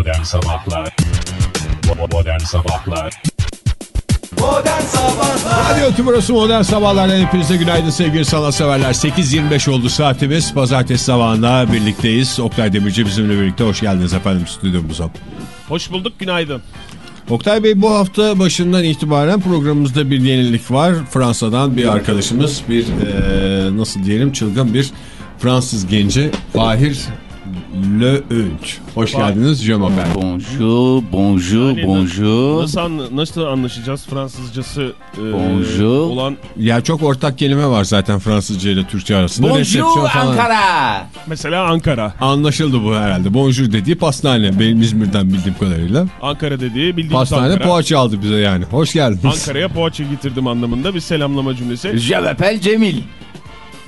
Modern Sabahlar Modern Sabahlar Modern Sabahlar Radyo Tümrüsü Modern Sabahlar'dan hepinize günaydın sevgili sanatseverler. 8.25 oldu saatimiz. Pazartesi sabahında birlikteyiz. Oktay Demirci bizimle birlikte. Hoş geldiniz efendim stüdyomuza. Hoş bulduk, günaydın. Oktay Bey bu hafta başından itibaren programımızda bir yenilik var. Fransa'dan bir arkadaşımız bir e, nasıl diyelim çılgın bir Fransız genci Fahir Le Önç. Hoş geldiniz Je m'appelle. Bonjour, bonjour, Yani bonjour. Nasıl, anla- nasıl anlaşacağız Fransızcası e, Bonjour. olan Ya çok ortak kelime var zaten Fransızca ile Türkçe arasında. Resepsiyon Bonjour falan. Ankara. mesela Ankara. Anlaşıldı bu herhalde. Bonjour dediği pastane. Benim İzmir'den bildiğim kadarıyla. Ankara dediği bildiğimiz Pastane Ankara. poğaça aldı bize yani. Hoş geldiniz. Ankara'ya poğaça getirdim anlamında bir selamlama cümlesi. Je m'appelle Cemil.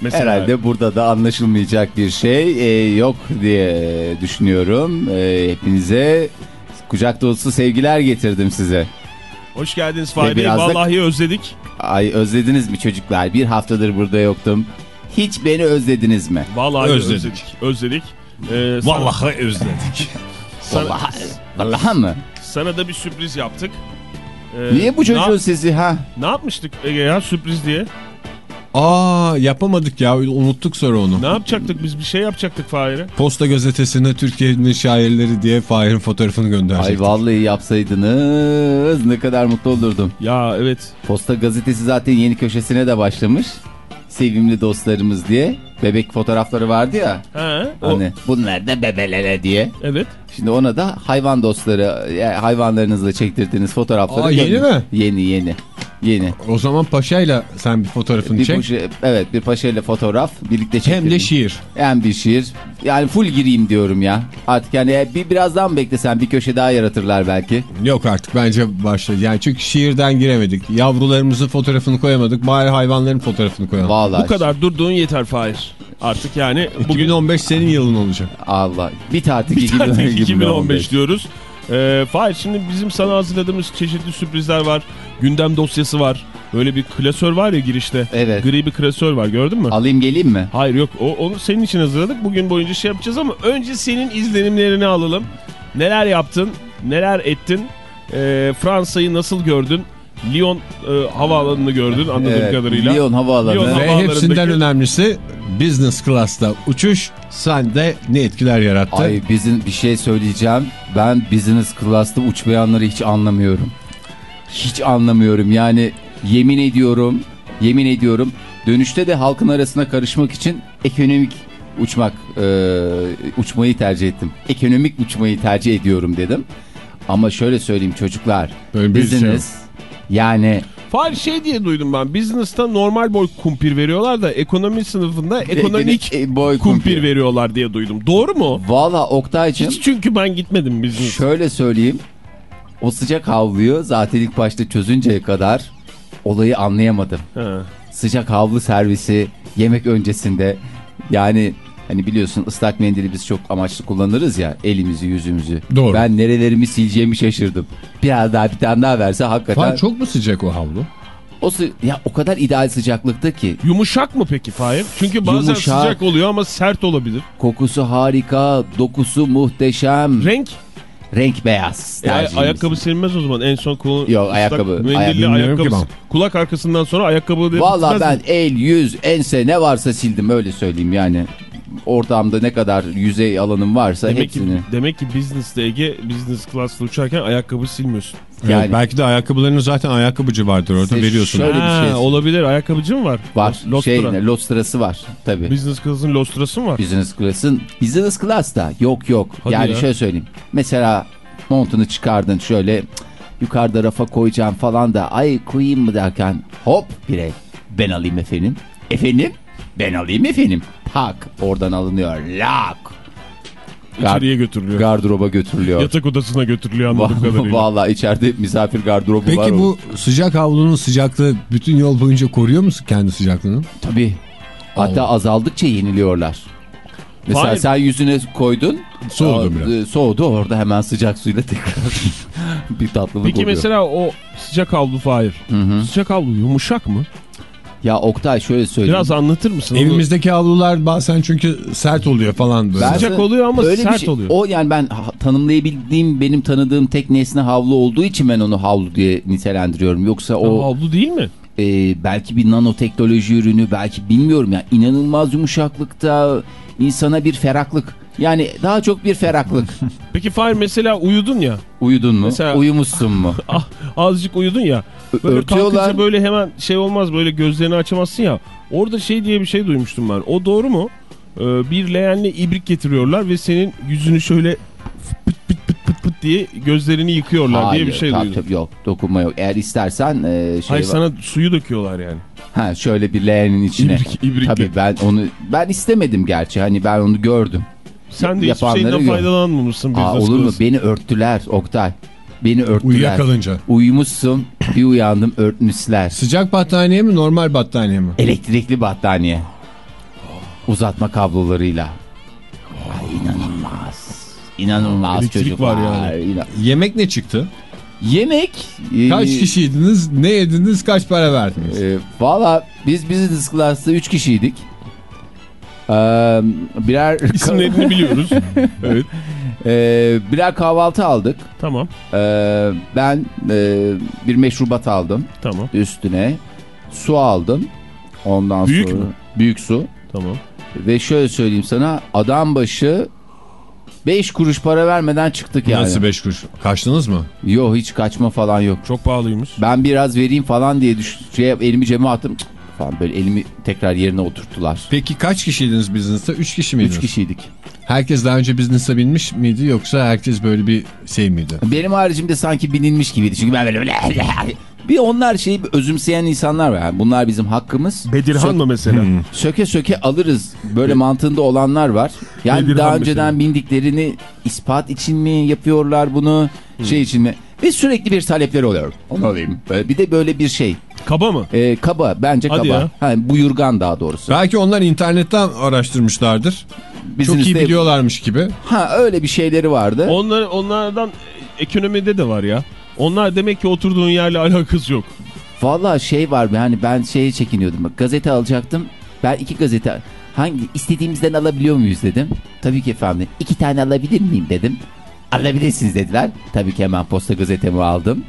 Mesela, Herhalde burada da anlaşılmayacak bir şey e, yok diye düşünüyorum. E, hepinize kucak dolusu sevgiler getirdim size. Hoş geldiniz Fahri Bey. da- Vallahi özledik. Ay özlediniz mi çocuklar? Bir haftadır burada yoktum. Hiç beni özlediniz mi? Vallahi Özledik. özledik. Özledik. Ee, sana, Vallahi özledik. sana, Vallahi, vallahi mı? sana da bir sürpriz yaptık. Ee, Niye bu çocuğun sesi ha? ne yapmıştık Ege ya sürpriz diye? Aa yapamadık ya unuttuk sonra onu. Ne yapacaktık biz bir şey yapacaktık Fahir'e. Posta gazetesine Türkiye'nin şairleri diye Fahir'in fotoğrafını Ay gönderecektik. vallahi yapsaydınız ne kadar mutlu olurdum. Ya evet. Posta gazetesi zaten yeni köşesine de başlamış. Sevimli dostlarımız diye. Bebek fotoğrafları vardı ya. He, o- Hani bunlar da bebelere diye. evet. Şimdi ona da hayvan dostları, yani hayvanlarınızla çektirdiğiniz fotoğrafları. Aa, yeni mi? Yeni yeni. Yeni. O zaman Paşa'yla sen bir fotoğrafını Bir çek. poşe- evet bir paşayla fotoğraf birlikte çektirdim. Hem de şiir. Hem bir şiir. Yani full gireyim diyorum ya. Artık yani bir birazdan beklesen bir köşe daha yaratırlar belki. Yok artık bence başladı. Yani çünkü şiirden giremedik. Yavrularımızın fotoğrafını koyamadık. Bari hayvanların fotoğrafını koyalım. Vallahi. Bu kadar durduğun yeter Fahir. Artık yani bugün 2015 senin yılın olacak. Allah. Bir tatil bir tatil 2015. 2015 diyoruz. Ee, Fahir şimdi bizim sana hazırladığımız çeşitli sürprizler var. Gündem dosyası var. Böyle bir klasör var ya girişte. Evet. Gri bir klasör var gördün mü? Alayım geleyim mi? Hayır yok o, onu senin için hazırladık. Bugün boyunca şey yapacağız ama önce senin izlenimlerini alalım. Neler yaptın? Neler ettin? Ee, Fransa'yı nasıl gördün? Lyon e, havaalanını gördün anladığım Evet, kadarıyla. Lyon havaalanı. Lyon Ve hepsinden önemlisi business class'ta uçuş sende ne etkiler yarattı? Ay bizim bir şey söyleyeceğim. Ben business class'ta uçmayanları hiç anlamıyorum. Hiç anlamıyorum. Yani yemin ediyorum, yemin ediyorum. Dönüşte de halkın arasına karışmak için ekonomik uçmak, e, uçmayı tercih ettim. Ekonomik uçmayı tercih ediyorum dedim. Ama şöyle söyleyeyim çocuklar. Böyle şey business yani Fahir şey diye duydum ben. Business'ta normal boy kumpir veriyorlar da ekonomi sınıfında ekonomik e, boy kumpir kumpir. veriyorlar diye duydum. Doğru mu? Valla Oktay'cığım Hiç çünkü ben gitmedim business. Şöyle söyleyeyim. O sıcak havluyu zaten ilk başta çözünceye kadar olayı anlayamadım. Ha. Sıcak havlu servisi yemek öncesinde yani hani biliyorsun ıslak mendili biz çok amaçlı kullanırız ya elimizi yüzümüzü. Doğru. Ben nerelerimi sileceğimi şaşırdım. Biraz daha bir tane daha verse hakikaten. Falan çok mu sıcak o havlu? O ya o kadar ideal sıcaklıkta ki Yumuşak mı peki Fahir? Çünkü bazen Yumuşak. sıcak oluyor ama sert olabilir. kokusu harika, dokusu muhteşem, Renk? renk beyaz. E, ayakkabı silinmez o zaman. En son kolu... Yok, ıslak ayakkabı. Mendilli ayakkabı. Kulak arkasından sonra ayakkabı diye Valla ben mi? el, yüz, ense ne varsa sildim öyle söyleyeyim yani. Ortamda ne kadar yüzey alanım varsa Demek ki, hepsini. demek ki business'te Ege business class'ta uçarken ayakkabı silmiyorsun. Yani Yani- belki de ayakkabılarının zaten ayakkabıcı vardır orada İşte veriyorsun. şöyle bir Ha, şey. Olabilir. Ayakkabıcı mı var? Var Los- şey Lostra. ne, Lostra'sı var tabi. Business class'ın Lostra'sı mı var? Business class'ın business class da yok yok. Hadi yani ya. şöyle söyleyeyim. Mesela montunu çıkardın şöyle yukarıda rafa koyacağım falan da ay koyayım mı derken hop birey ben alayım efendim. Efendim ben alayım efendim. Tak oradan alınıyor lak. İçeriye götürülüyor. Gardıroba götürülüyor. Yatak odasına götürülüyor anladığım kadarıyla. Vallahi içeride misafir gardırobu var. Peki o. bu sıcak havlunun sıcaklığı bütün yol boyunca koruyor musun kendi sıcaklığını? Tabii. Hatta azaldıkça yeniliyorlar. Mesela Hayır. sen yüzüne koydun. Soğudu Aa, biraz. e, Soğudu orada hemen sıcak suyla tekrar bir tatlılık Peki oluyor. mesela o sıcak havlu Fahir. Hı hı. Sıcak havlu yumuşak mı? Ya Oktay şöyle söyleyeyim. Biraz anlatır mısın? Onu- Evimizdeki havlular bazen çünkü sert oluyor falan böyle. Ben Sıcak oluyor ama öyle bir sert şey- oluyor. O yani ben tanımlayabildiğim benim tanıdığım tek nesne havlu olduğu için ben onu havlu diye nitelendiriyorum. Yoksa O o havlu değil mi? e, belki bir nanoteknoloji ürünü belki bilmiyorum ya inanılmaz yumuşaklıkta insana bir feraklık. Yani daha çok bir feraklık. Peki Fahir mesela uyudun ya. Uyudun mu? Mesela- Uyumuşsun mu? Ah, azıcık uyudun ya. Böyle Örtüyorlar. kalkınca böyle hemen şey olmaz böyle gözlerini açamazsın ya. Orada şey diye bir şey duymuştum ben. O doğru mu? Ee, bir leğenle ibrik getiriyorlar ve senin yüzünü şöyle pıt pıt pıt pıt pıt diye gözlerini yıkıyorlar diye bir şey tabii, duydum. tabii, yok dokunma yok. Eğer istersen e, şey Hayır sana suyu döküyorlar yani. ha, şöyle bir leğenin içine. İbrik, ibrik. Tabii ben onu ben istemedim gerçi hani ben onu gördüm. Sen de hiçbir şeyden gör. faydalanmamışsın. Aa, olur mu? Beni örttüler Oktay. Beni örttüler. Uyuyakalınca. Uyumuşsun bir uyandım örtmüşler. Sıcak battaniye mi normal battaniye mi? Elektrikli battaniye. Uzatma kablolarıyla. Ay, inanılmaz. İnanılmaz Elektrik çocuklar. var yani. İnan- Yemek ne çıktı? Yemek. e, Kaç kişiydiniz? Ne yediniz? Kaç para verdiniz? E, Valla biz business class'ta 3 kişiydik. Ee, birer İsimlerini biliyoruz. evet. Ee, birer kahvaltı aldık. Tamam. Ee, ben e, bir meşrubat aldım Tamam. üstüne. Su aldım. Ondan Büyük sonra mü? büyük su. Tamam. Ve şöyle söyleyeyim sana adam başı 5 kuruş para vermeden çıktık yani. Nasıl 5 kuruş? Kaçtınız mı? Yok hiç kaçma falan yok. Çok pahalıymış. Ben biraz vereyim falan diye düş şey, elimi cebe attım Cık falan böyle elimi tekrar yerine oturttular. Peki kaç kişiydiniz business'ta? 3 kişi miydiniz? 3 kişiydik. Herkes daha önce business'a binmiş miydi yoksa herkes böyle bir şey miydi? Benim haricimde sanki bilinmiş gibiydi. Çünkü ben böyle böyle bir onlar şeyi bir özümseyen insanlar var. Yani bunlar bizim hakkımız. Bedirhan Sök- mı mesela? Söke söke alırız. Böyle mantığında olanlar var. Yani Bedirhan daha önceden bindiklerini ispat için mi yapıyorlar bunu? Şey için mi? Ve sürekli bir talepleri oluyor. Onu alayım. Bir de böyle bir şey. Kaba mı? Ee, kaba. Bence Hadi kaba. ya. Ha, buyurgan daha doğrusu. Belki onlar internetten araştırmışlardır. Bizim Çok iyi işte- biliyorlarmış gibi. Ha öyle bir şeyleri vardı. Onlar, onlardan ekonomide de var ya. Onlar demek ki oturduğun yerle alakası yok. Valla şey var yani ben şeye çekiniyordum. Bak, gazete alacaktım. Ben iki gazete hangi istediğimizden alabiliyor muyuz dedim. Tabii ki efendim. iki tane alabilir miyim dedim. Alabilirsiniz dediler. Tabii ki hemen posta gazetemi aldım.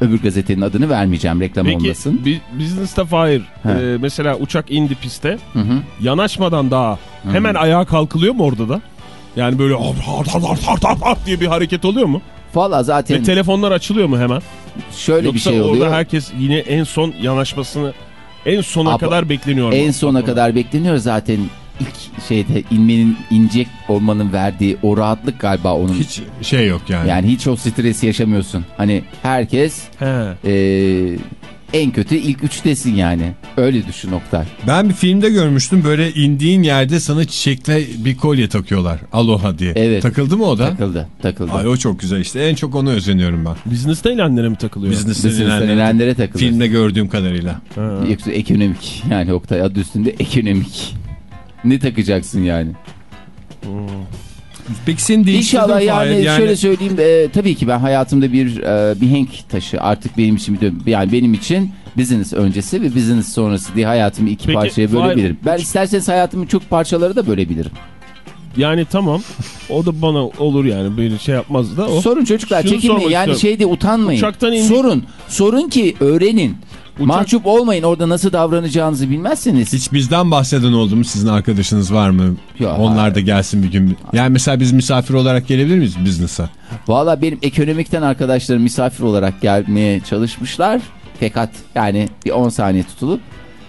Öbür gazetenin adını vermeyeceğim reklam Peki olmasın. bi- business'ta Fahir He. e, mesela uçak indi piste Hı hı. yanaşmadan daha hemen ayağa kalkılıyor mu orada da? Yani böyle hart hart hart hart hart hart diye bir hareket oluyor mu? Valla zaten Ve telefonlar açılıyor mu hemen? şöyle Yoksa bir şey orada oluyor. herkes yine en son yanaşmasını en sona Apa- kadar bekleniyor. En sona kadar bekleniyor zaten ilk şeyde inmenin inecek olmanın verdiği o rahatlık galiba onun. Hiç şey yok yani. Yani hiç o stresi yaşamıyorsun. Hani herkes He. Ee, en kötü ilk üçtesin yani. Öyle düşün Oktay. Ben bir filmde görmüştüm böyle indiğin yerde sana çiçekle bir kolye takıyorlar. Aloha diye. Evet. Takıldı mı o da? Takıldı, takıldı. Ay o çok güzel işte. En çok ona özeniyorum ben. Business'ta ilanlara mi takılıyor? Business elenlere takıldı. Filmde gördüğüm kadarıyla. Ha. Yoksa ekonomik. Yani Oktay adı üstünde ekonomik. Ne takacaksın yani? Peki senin İnşallah yani, Fahir. şöyle söyleyeyim e, tabii ki ben hayatımda bir e, bir henk taşı artık benim için bir yani benim için business öncesi ve business sonrası diye hayatımı iki Peki, parçaya Fahir, bölebilirim. Ben isterseniz hayatımın çok parçaları da bölebilirim. Yani tamam. O da bana olur yani. Beni şey yapmaz da o. Sorun çocuklar Şunu çekinmeyin yani şeyde utanmayın. Uçaktan indik- Sorun. Sorun ki öğrenin. Uçak- Mahcup olmayın orada nasıl davranacağınızı bilmezseniz. Hiç bizden bahseden oldu mu? Sizin arkadaşınız var mı? Yok, Onlar hayır. da gelsin bir gün. Yani mesela biz misafir olarak gelebilir miyiz business'a? Valla benim ekonomikten arkadaşlarım misafir olarak gelmeye çalışmışlar. Fakat yani bir 10 saniye tutulup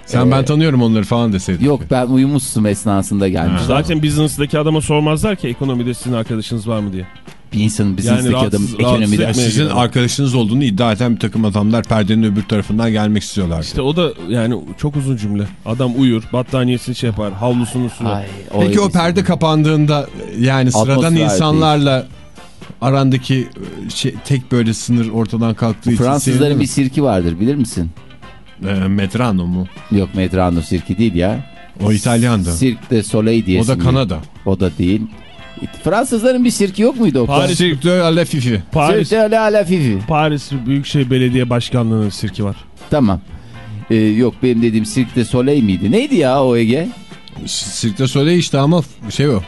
Sen Ee, ben tanıyorum onları falan deseydin. yok ben uyumuşsun esnasında gelmişler. Zaten business'daki adama sormazlar ki ekonomide sizin arkadaşınız var mı diye. Bir insanın business'taki Yani adam ekonomide. rahatsız Sizin Yani. arkadaşınız olduğunu iddia eden bir takım adamlar perdenin öbür tarafından gelmek istiyorlar. İşte o da yani çok uzun cümle. Adam uyur, battaniyesini şey yapar, havlusunu sunar. Ay, Peki o perde kapandığında yani sıradan Atmosfer insanlarla arandaki şey, tek böyle sınır ortadan kalktığı için Fransızların bir sirki vardır bilir misin? e, Medrano mu? Yok Medrano sirki değil ya. O İtalyandı. Cirque de Soleil diye. O da Kanada. O da değil. Fransızların bir sirki yok muydu o? Paris- Cirque de la Fifi. Paris, Cirque de la Fifi. Paris Büyükşehir Belediye Başkanlığı'nın sirki var. Tamam. Ee, yok benim dediğim Cirque du Soleil miydi? Neydi ya o Ege? Cirque du Soleil işte ama şey o.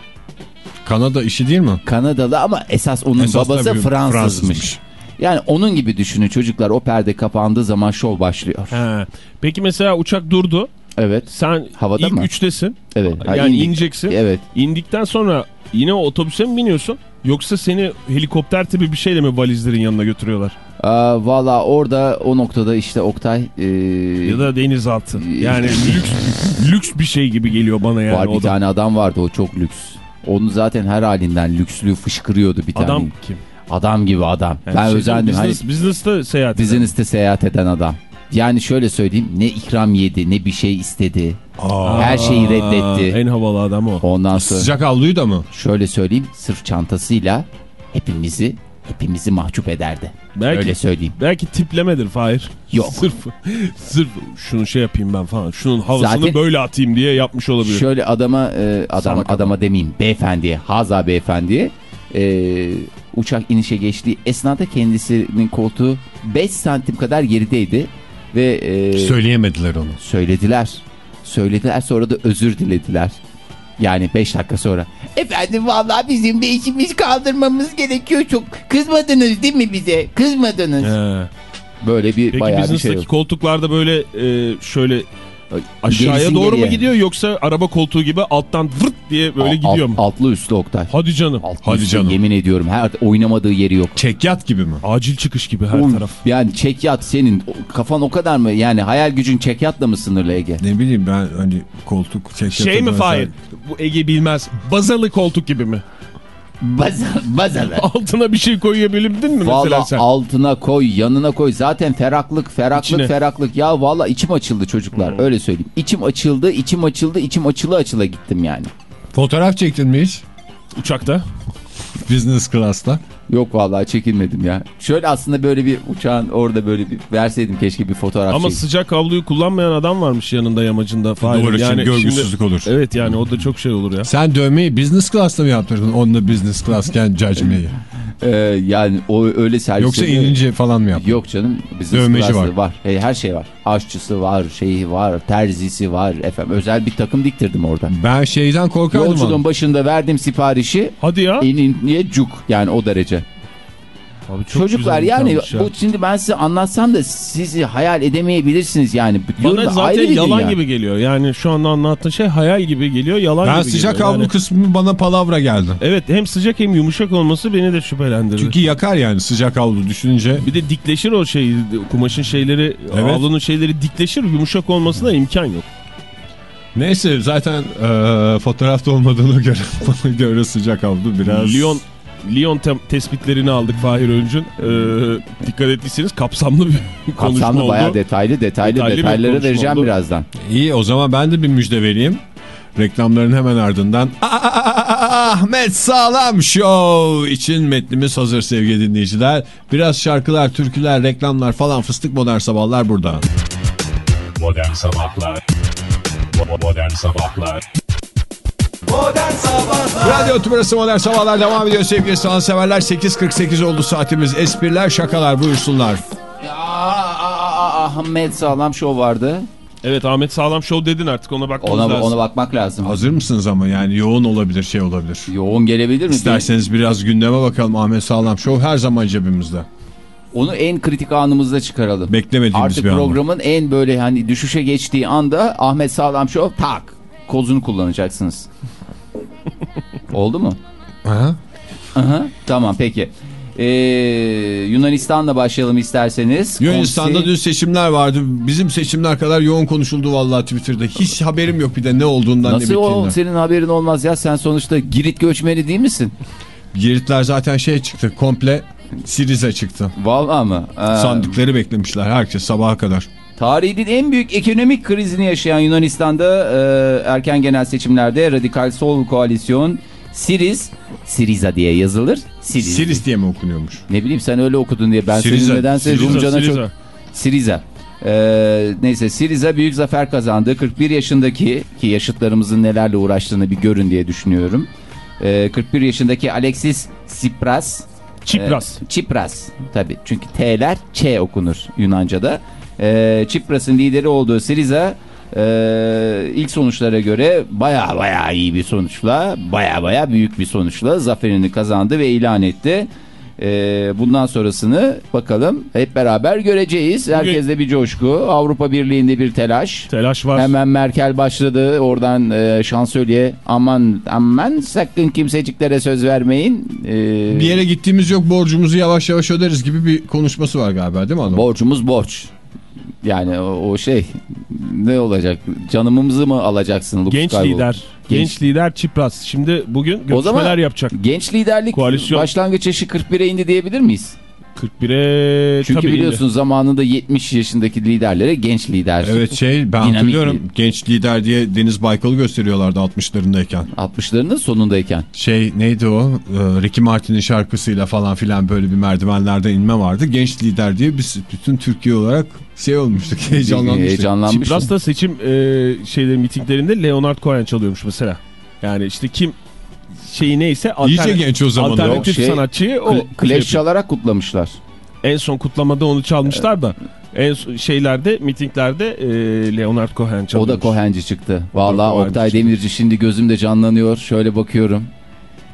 Kanada işi değil mi? Kanadalı ama esas onun Esas babası tabii Fransızmış. Fransızmış. Yani onun gibi düşünün çocuklar o perde kapandığı zaman şov başlıyor. He. Peki mesela uçak durdu. Evet. Sen Havada ilk mı? üçtesin. Evet. Ha, yani indik. ineceksin. Evet. İndikten sonra yine o otobüse mi biniyorsun? Yoksa seni helikopter tipi bir şeyle mi valizlerin yanına götürüyorlar? Aa, Valla orada o noktada işte Oktay e, Ya da denizaltı. Yani lüks, lüks bir şey gibi geliyor bana yani. var bir o da. tane adam vardı o çok lüks. Onun zaten her halinden lükslüğü fışkırıyordu bir tane. Adam kim? Adam gibi adam. Yani ben şey, özendim. Hani Business, business'ta seyahat eden. business'te seyahat eden adam. Yani şöyle söyleyeyim ne ikram yedi ne bir şey istedi. Her şeyi reddetti. En havalı adam o. Ondan sonra Sıcak havluyu da mı? şöyle söyleyeyim sırf çantasıyla hepimizi hepimizi mahcup ederdi. Belki, Öyle söyleyeyim. belki tiplemedir Fahir. Yok. Sırf, sırf şunu şey yapayım ben falan. Şunun havasını Zaten- böyle atayım diye yapmış olabilir. Şöyle adama e, adam. adama demeyeyim beyefendiye Haza beyefendiye e, uçak inişe geçtiği esnada kendisinin koltuğu 5 santim kadar gerideydi ve e, Söyleyemediler onu. söylediler. Söylediler sonra da özür dilediler. Yani 5 dakika sonra. Efendim vallahi bizim de işimiz kaldırmamız gerekiyor çok. Kızmadınız değil mi bize? Kızmadınız. He. Böyle bir Peki bayağı bir şey oldu. koltuklarda böyle e, şöyle aşağıya Gerisin doğru geriye. mu gidiyor yoksa araba koltuğu gibi alttan vırt diye böyle gidiyor mu? Altlı üstlü Oktay. Hadi canım. Altlı Hadi üstlü, canım. Yemin ediyorum her oynamadığı yeri yok. Çekyat gibi mi? Acil çıkış gibi her Oğlum, taraf. Yani çekyat senin kafan o kadar mı? Yani hayal gücün çekyatla mı sınırlı Ege? Ne bileyim ben hani koltuk çekyatı. Şey mi Fahir? Bu Ege bilmez. Bazalı koltuk gibi mi? Baza, bazalı. Altına bir şey koyabildin mi mesela Valla sen? altına koy, yanına koy. Zaten ferahlık, ferahlık, İçine. ferahlık. Ya valla içim açıldı çocuklar. Öyle söyleyeyim. İçim açıldı, içim açıldı, içim açılı açıla gittim yani. Fotoğraf çektin mi hiç? Uçakta. Business class'ta. Yok vallahi çekilmedim ya. Şöyle aslında böyle bir uçağın orada böyle bir verseydim keşke bir fotoğraf Ama çek- sıcak havluyu kullanmayan adam varmış yanında yamacında. Fahir. Doğru şimdi görgüsüzlük olur. Evet yani o da çok şey olur ya. Sen dövmeyi business class'ta mı yaptırdın? Onunla business class'ken cacmeyi. Ee, yani o öyle servis Yoksa inince falan mı yaptın? Yok canım. Business Dövmeci class'ı var. Hey, her şey var. Aşçısı var, şeyi var, terzisi var. Efendim özel bir takım diktirdim orada. Ben şeyden korkardım. Yolculuğun başında verdim siparişi. Hadi ya. İnin niye cuk yani o derece. Abi çok Çocuklar yani ya. bu şimdi ben size anlatsam da sizi hayal edemeyebilirsiniz yani. Diyorum Bana da zaten yalan dünya. gibi geliyor. Yani şu anda anlattığın şey hayal gibi geliyor, yalan Ben gibi sıcak geliyor. havlu Yani- kısmı bana palavra geldi. Evet hem sıcak hem yumuşak olması beni de şüphelendirdi. Çünkü yakar yani sıcak havlu düşününce. Bir de dikleşir o şey, kumaşın şeyleri, Evet. havlunun şeyleri dikleşir, yumuşak olmasına imkan yok. Neyse zaten e, fotoğrafta olmadığını göre bana göre sıcak havlu biraz. Lyon Lyon tem- tespitlerini aldık Fahir Öncün. Ee, dikkat ettiyseniz kapsamlı bir konuşma Kapsamlı oldu. bayağı detaylı detaylı, Detaylı konuşma vereceğim oldu. birazdan. İyi o zaman ben de bir müjde vereyim. Reklamların hemen ardından Ahmet Sağlam Show için metnimiz hazır sevgili dinleyiciler. Biraz şarkılar, türküler, reklamlar falan fıstık modern sabahlar burada. Modern Sabahlar Modern Sabahlar Modern Sabahlar Radyo Tübrası Modern Sabahlar devam ediyor sevgili sanatseverler. 8.48 oldu saatimiz. Espriler, şakalar buyursunlar. Ahmet Sağlam Show vardı. Evet Ahmet Sağlam Show dedin artık ona bakmamız Ona, lazım. ona bakmak lazım. Hazır mısınız ama yani yoğun olabilir şey olabilir. Yoğun gelebilir mi? İsterseniz biraz gündeme bakalım Ahmet Sağlam Show her zaman cebimizde. Onu en kritik anımızda çıkaralım. Beklemediğimiz Artık bir programın en böyle hani düşüşe geçtiği anda Ahmet Sağlam Show tak kozunu kullanacaksınız. Oldu mu? Aha. Aha, tamam peki. Ee, Yunanistan'la başlayalım isterseniz. Yunanistan'da Komsi- dün seçimler vardı. Bizim seçimler kadar yoğun konuşuldu vallahi Twitter'da. Hiç haberim yok bir de ne olduğundan ne Nasıl o bittiğinden. senin haberin olmaz ya sen sonuçta Girit göçmeni değil misin? Giritler zaten şey çıktı komple Siriza çıktı. Vallahi mı? Ee, Sandıkları beklemişler herkes sabaha kadar. Tarihinin en büyük ekonomik krizini yaşayan Yunanistan'da e, erken genel seçimlerde radikal sol koalisyon Siriz, Siriza diye yazılır. Siriz. Siris diye mi okunuyormuş? Ne bileyim sen öyle okudun diye ben Siriza, senin nedense Siriza, Rumcana Siriza. çok... Siriza. Ee, neyse Siriza büyük zafer kazandı. 41 yaşındaki ki yaşıtlarımızın nelerle uğraştığını bir görün diye düşünüyorum. Ee, 41 yaşındaki Alexis Tsipras. Çipras. Ee, Çipras tabii çünkü T'ler Ç okunur Yunanca'da. e, Çipras'ın lideri olduğu Siriza e, ilk sonuçlara göre baya baya iyi bir sonuçla baya baya büyük bir sonuçla zaferini kazandı ve ilan etti. E, bundan sonrasını bakalım hep beraber göreceğiz. Herkeste bir coşku, Avrupa Birliği'nde bir telaş. Telaş var. Hemen Merkel başladı. Oradan e, şansölye aman aman sakın kimseciklere söz vermeyin. E, Bir yere gittiğimiz yok borcumuzu yavaş yavaş öderiz gibi bir konuşması var galiba değil mi hanım? Borcumuz borç. Yani o, o şey ne olacak? Canımızı mı alacaksın? Lux Genç Skywalker? lider. Genç. Genç- lider Çipras. Şimdi bugün O zaman görüşmeler yapacak. Genç liderlik Koalisyon. başlangıç yaşı 41'e indi diyebilir miyiz? 41'e Çünkü tabii biliyorsun zamanında 70 yaşındaki liderlere genç lider. Evet şey ben hatırlıyorum bir- genç lider diye Deniz Baykal'ı gösteriyorlardı 60'larındayken. 60'larının sonundayken. Şey neydi o Ee, Ricky Martin'in şarkısıyla falan filan böyle bir merdivenlerden inme vardı. Genç lider diye biz bütün Türkiye olarak şey olmuştuk heyecanlanmıştık. Heyecanlanmıştım. Çipras da seçim e, şeyleri mitinglerinde Leonard Cohen çalıyormuş mesela. Yani işte kim şeyi neyse İyice genç o zaman. o. alternatif Şey, sanatçıyı o şey Clash yapıyor. çalarak kutlamışlar. en son kutlamada onu çalmışlar da en şeylerde mitinglerde e, Leonard Cohen O çalıyormuş. da Kohenci çıktı. Vallahi Kohenci Oktay çıktı. Demirci şimdi gözümde canlanıyor. Şöyle bakıyorum.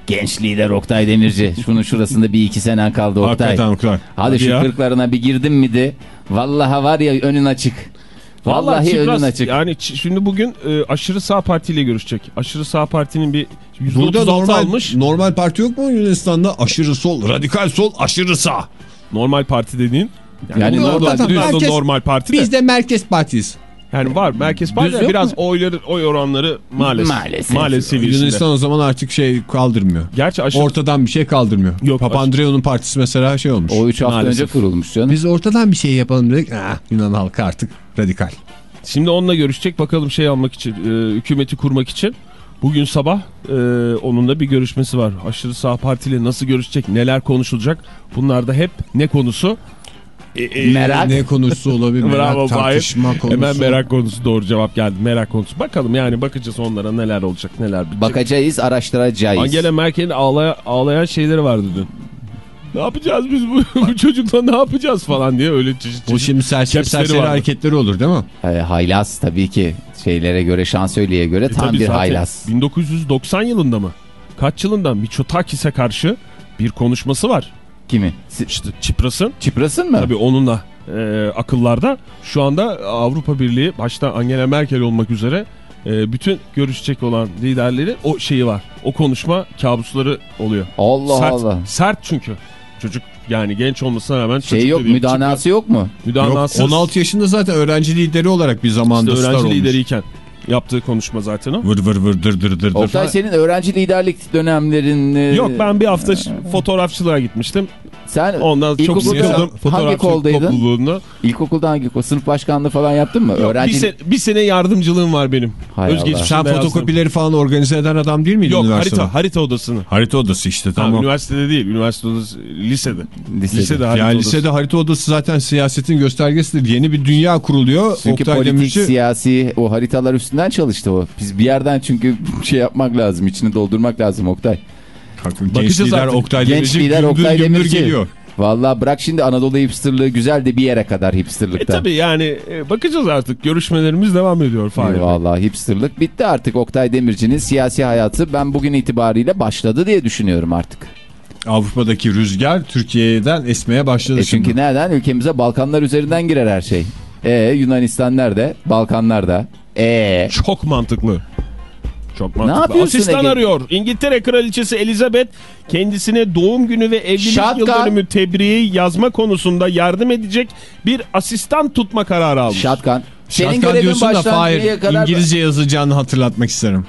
Genç lider Oktay Demirci. Şunun şurasında bir iki senen kaldı Oktay. Hakikaten Oktay. Hadi, Hadi şu ya. kırklarına bir girdim mi de. Vallahi var ya önün açık. Vallahi, Çipras, önün açık. Yani şimdi bugün e, aşırı sağ partiyle görüşecek. Aşırı sağ partinin bir Burada %36 normal, almış. normal parti yok mu Yunanistan'da? Aşırı sol, radikal sol, aşırı sağ. Normal parti dediğin. Yani dünyada- normal- Herkes- normal parti de. de merkez partiyiz. Yani var merkez parti biraz mu? oyları oy oranları maalesef Maalesef. maalesef. Yunanistan o zaman artık şey kaldırmıyor. Gerçi aşırı Ortadan bir şey kaldırmıyor. Yok, Papandreou'nun partisi mesela şey olmuş. O 3 hafta Maalesef. önce kurulmuş canım. Biz ortadan bir şey yapalım dedik. Ah, Yunan halkı artık radikal. Şimdi onunla görüşecek bakalım şey almak için, e, hükümeti kurmak için. Bugün sabah e, onunla bir görüşmesi var. Aşırı sağ partiyle nasıl görüşecek, neler konuşulacak? Bunlar da hep ne konusu? E, e, Merak. Ne konusu olabilir? Bravo Merak, tartışma konusu. Hemen merak konusu doğru cevap geldi. Merak konusu. Bakalım yani bakacağız onlara neler olacak, neler bitecek. Bakacağız, araştıracağız. Angela Merkel'in ağlaya, ağlayan şeyleri vardı dün. Ne yapacağız biz bu, bu çocukla ne yapacağız falan diye öyle çeşit Bu çeşit. şimdi serseri serseri vardı. hareketleri olur değil mi? Ee, haylaz tabii ki şeylere göre şansölyeye göre E tam bir haylaz. 1990 yılında mı? Kaç yılında Miçotakis'e karşı bir konuşması var. Kimi? Çipras'ın Çipras'ın mı? tabii onunla e, akıllarda şu anda Avrupa Birliği başta Angela Merkel olmak üzere e, bütün görüşecek olan liderleri o şeyi var. O konuşma kabusları oluyor. Allah sert, Allah. Sert çünkü. Çocuk yani genç olmasına rağmen Şey yok dediğim müdanası yok mu? Yok, 16 yaşında zaten öğrenci lideri olarak bir zamanda işte öğrenci olmuş. lideriyken yaptığı konuşma zaten o. Vır vır vır dır dır dır. Oktay senin öğrenci liderlik dönemlerin... e, Yok ben bir hafta fotoğrafçılığa gitmiştim. Sen Ondan çok sıkıldım hangi koldaydın? ilkokulda hangi kol? Sınıf başkanlığı falan yaptın mı? Yok, öğrenci... bir, se- bir sene yardımcılığım var benim. Hay Allah. Özgeçmişimde Sen yazdım. fotokopileri falan organize eden adam değil miydin Yok üniversitede? harita, harita odasını. Harita odası işte Ha, tamam. üniversitede değil, üniversite odası lisede. Lisede. Lisede harita ya odası. lisede harita odası zaten siyasetin göstergesidir. Yeni bir dünya kuruluyor. Çünkü Oktay politik, Demirci siyasi o haritalar üstünden çalıştı o. Biz bir yerden çünkü şey yapmak lazım, içini doldurmak lazım Oktay. Genç Bakacağız lider artık. Oktay Genç Demirci lider Oktay gümbür Demirci. geliyor. Vallahi bırak şimdi Anadolu hipsterlığı güzel de bir yere kadar E hipsterlıkta. tabi yani e, bakacağız artık. Görüşmelerimiz devam ediyor Fahir. Bey. Vallahi hipsterlık bitti artık Oktay Demirci'nin siyasi hayatı ben bugün itibariyle başladı diye düşünüyorum artık. Avrupa'daki rüzgar Türkiye'den esmeye başladı E şimdi. çünkü nereden? Ülkemize Balkanlar üzerinden girer her şey. E Yunanistan nerede? Balkanlarda. E Çok mantıklı. Çok Ne mantıklı. yapıyorsun Asistan Ege? arıyor. İngiltere Kraliçesi Elizabeth kendisine doğum günü ve evlilik Şatkan. yıl dönümü tebriği yazma konusunda yardım edecek bir asistan tutma kararı almış. Şatkan. Senin Şatkan görevin diyorsun da başlangıya Fahir kadar... İngilizce yazacağını hatırlatmak isterim.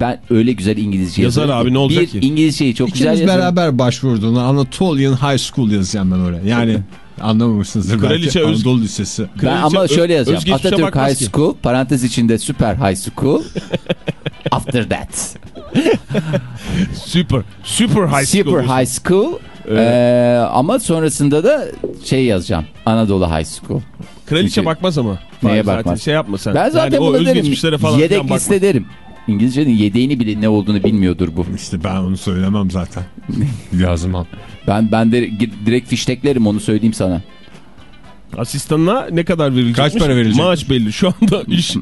Ben öyle güzel İngilizce Yazar abi, ne olacak bir, ki? İngilizceyi çok güzel İkimiz yazıyorum. beraber başvurduğunu Anatolian High School yazacağım ben oraya. Yani anlamamışsınızdır Kraliçe belki. Öz- Anadolu Lisesi. Ben Kraliçe ama şöyle yazacağım. özgeçmişe Atatürk High ki. School parantez içinde Süper High School. After that. Super. Super high school. Super High School. Ee, ama sonrasında da şey yazacağım. Anadolu High School. Kraliçe Çünkü- bakmaz ama. Neye Zaten bakmaz? Şey yapma sen. Ben zaten yani o bunu derim. falan Yedek liste derim. İngilizcenin yedeğini bile ne olduğunu bilmiyordur bu. İşte ben onu söylemem zaten. Yazmam. Ben ben de direkt fişteklerim onu söyleyeyim sana. Asistanına ne kadar verilecek? Kaç para verilecek? Maaş belli. Şu anda iş,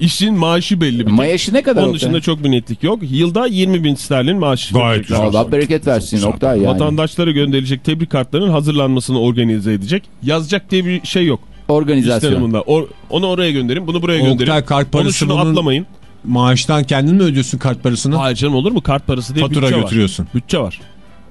işin maaşı belli. Bir tek. Mayaşı ne kadar Onun dışında çok bir netlik yok. Yılda 20 bin sterlin maaş. Gayet güzel. Allah bereket versin Oktay yani. Vatandaşlara gönderilecek tebrik kartlarının hazırlanmasını organize edecek. Yazacak diye bir şey yok. Organizasyon. Or- onu oraya gönderin, bunu buraya gönderin. Oktay kart Onu parası bunun atlamayın. maaştan kendin mi ödüyorsun kart parasını? Hayır canım olur mu? Kart parası diye Fatura bütçe var. götürüyorsun. Bütçe var.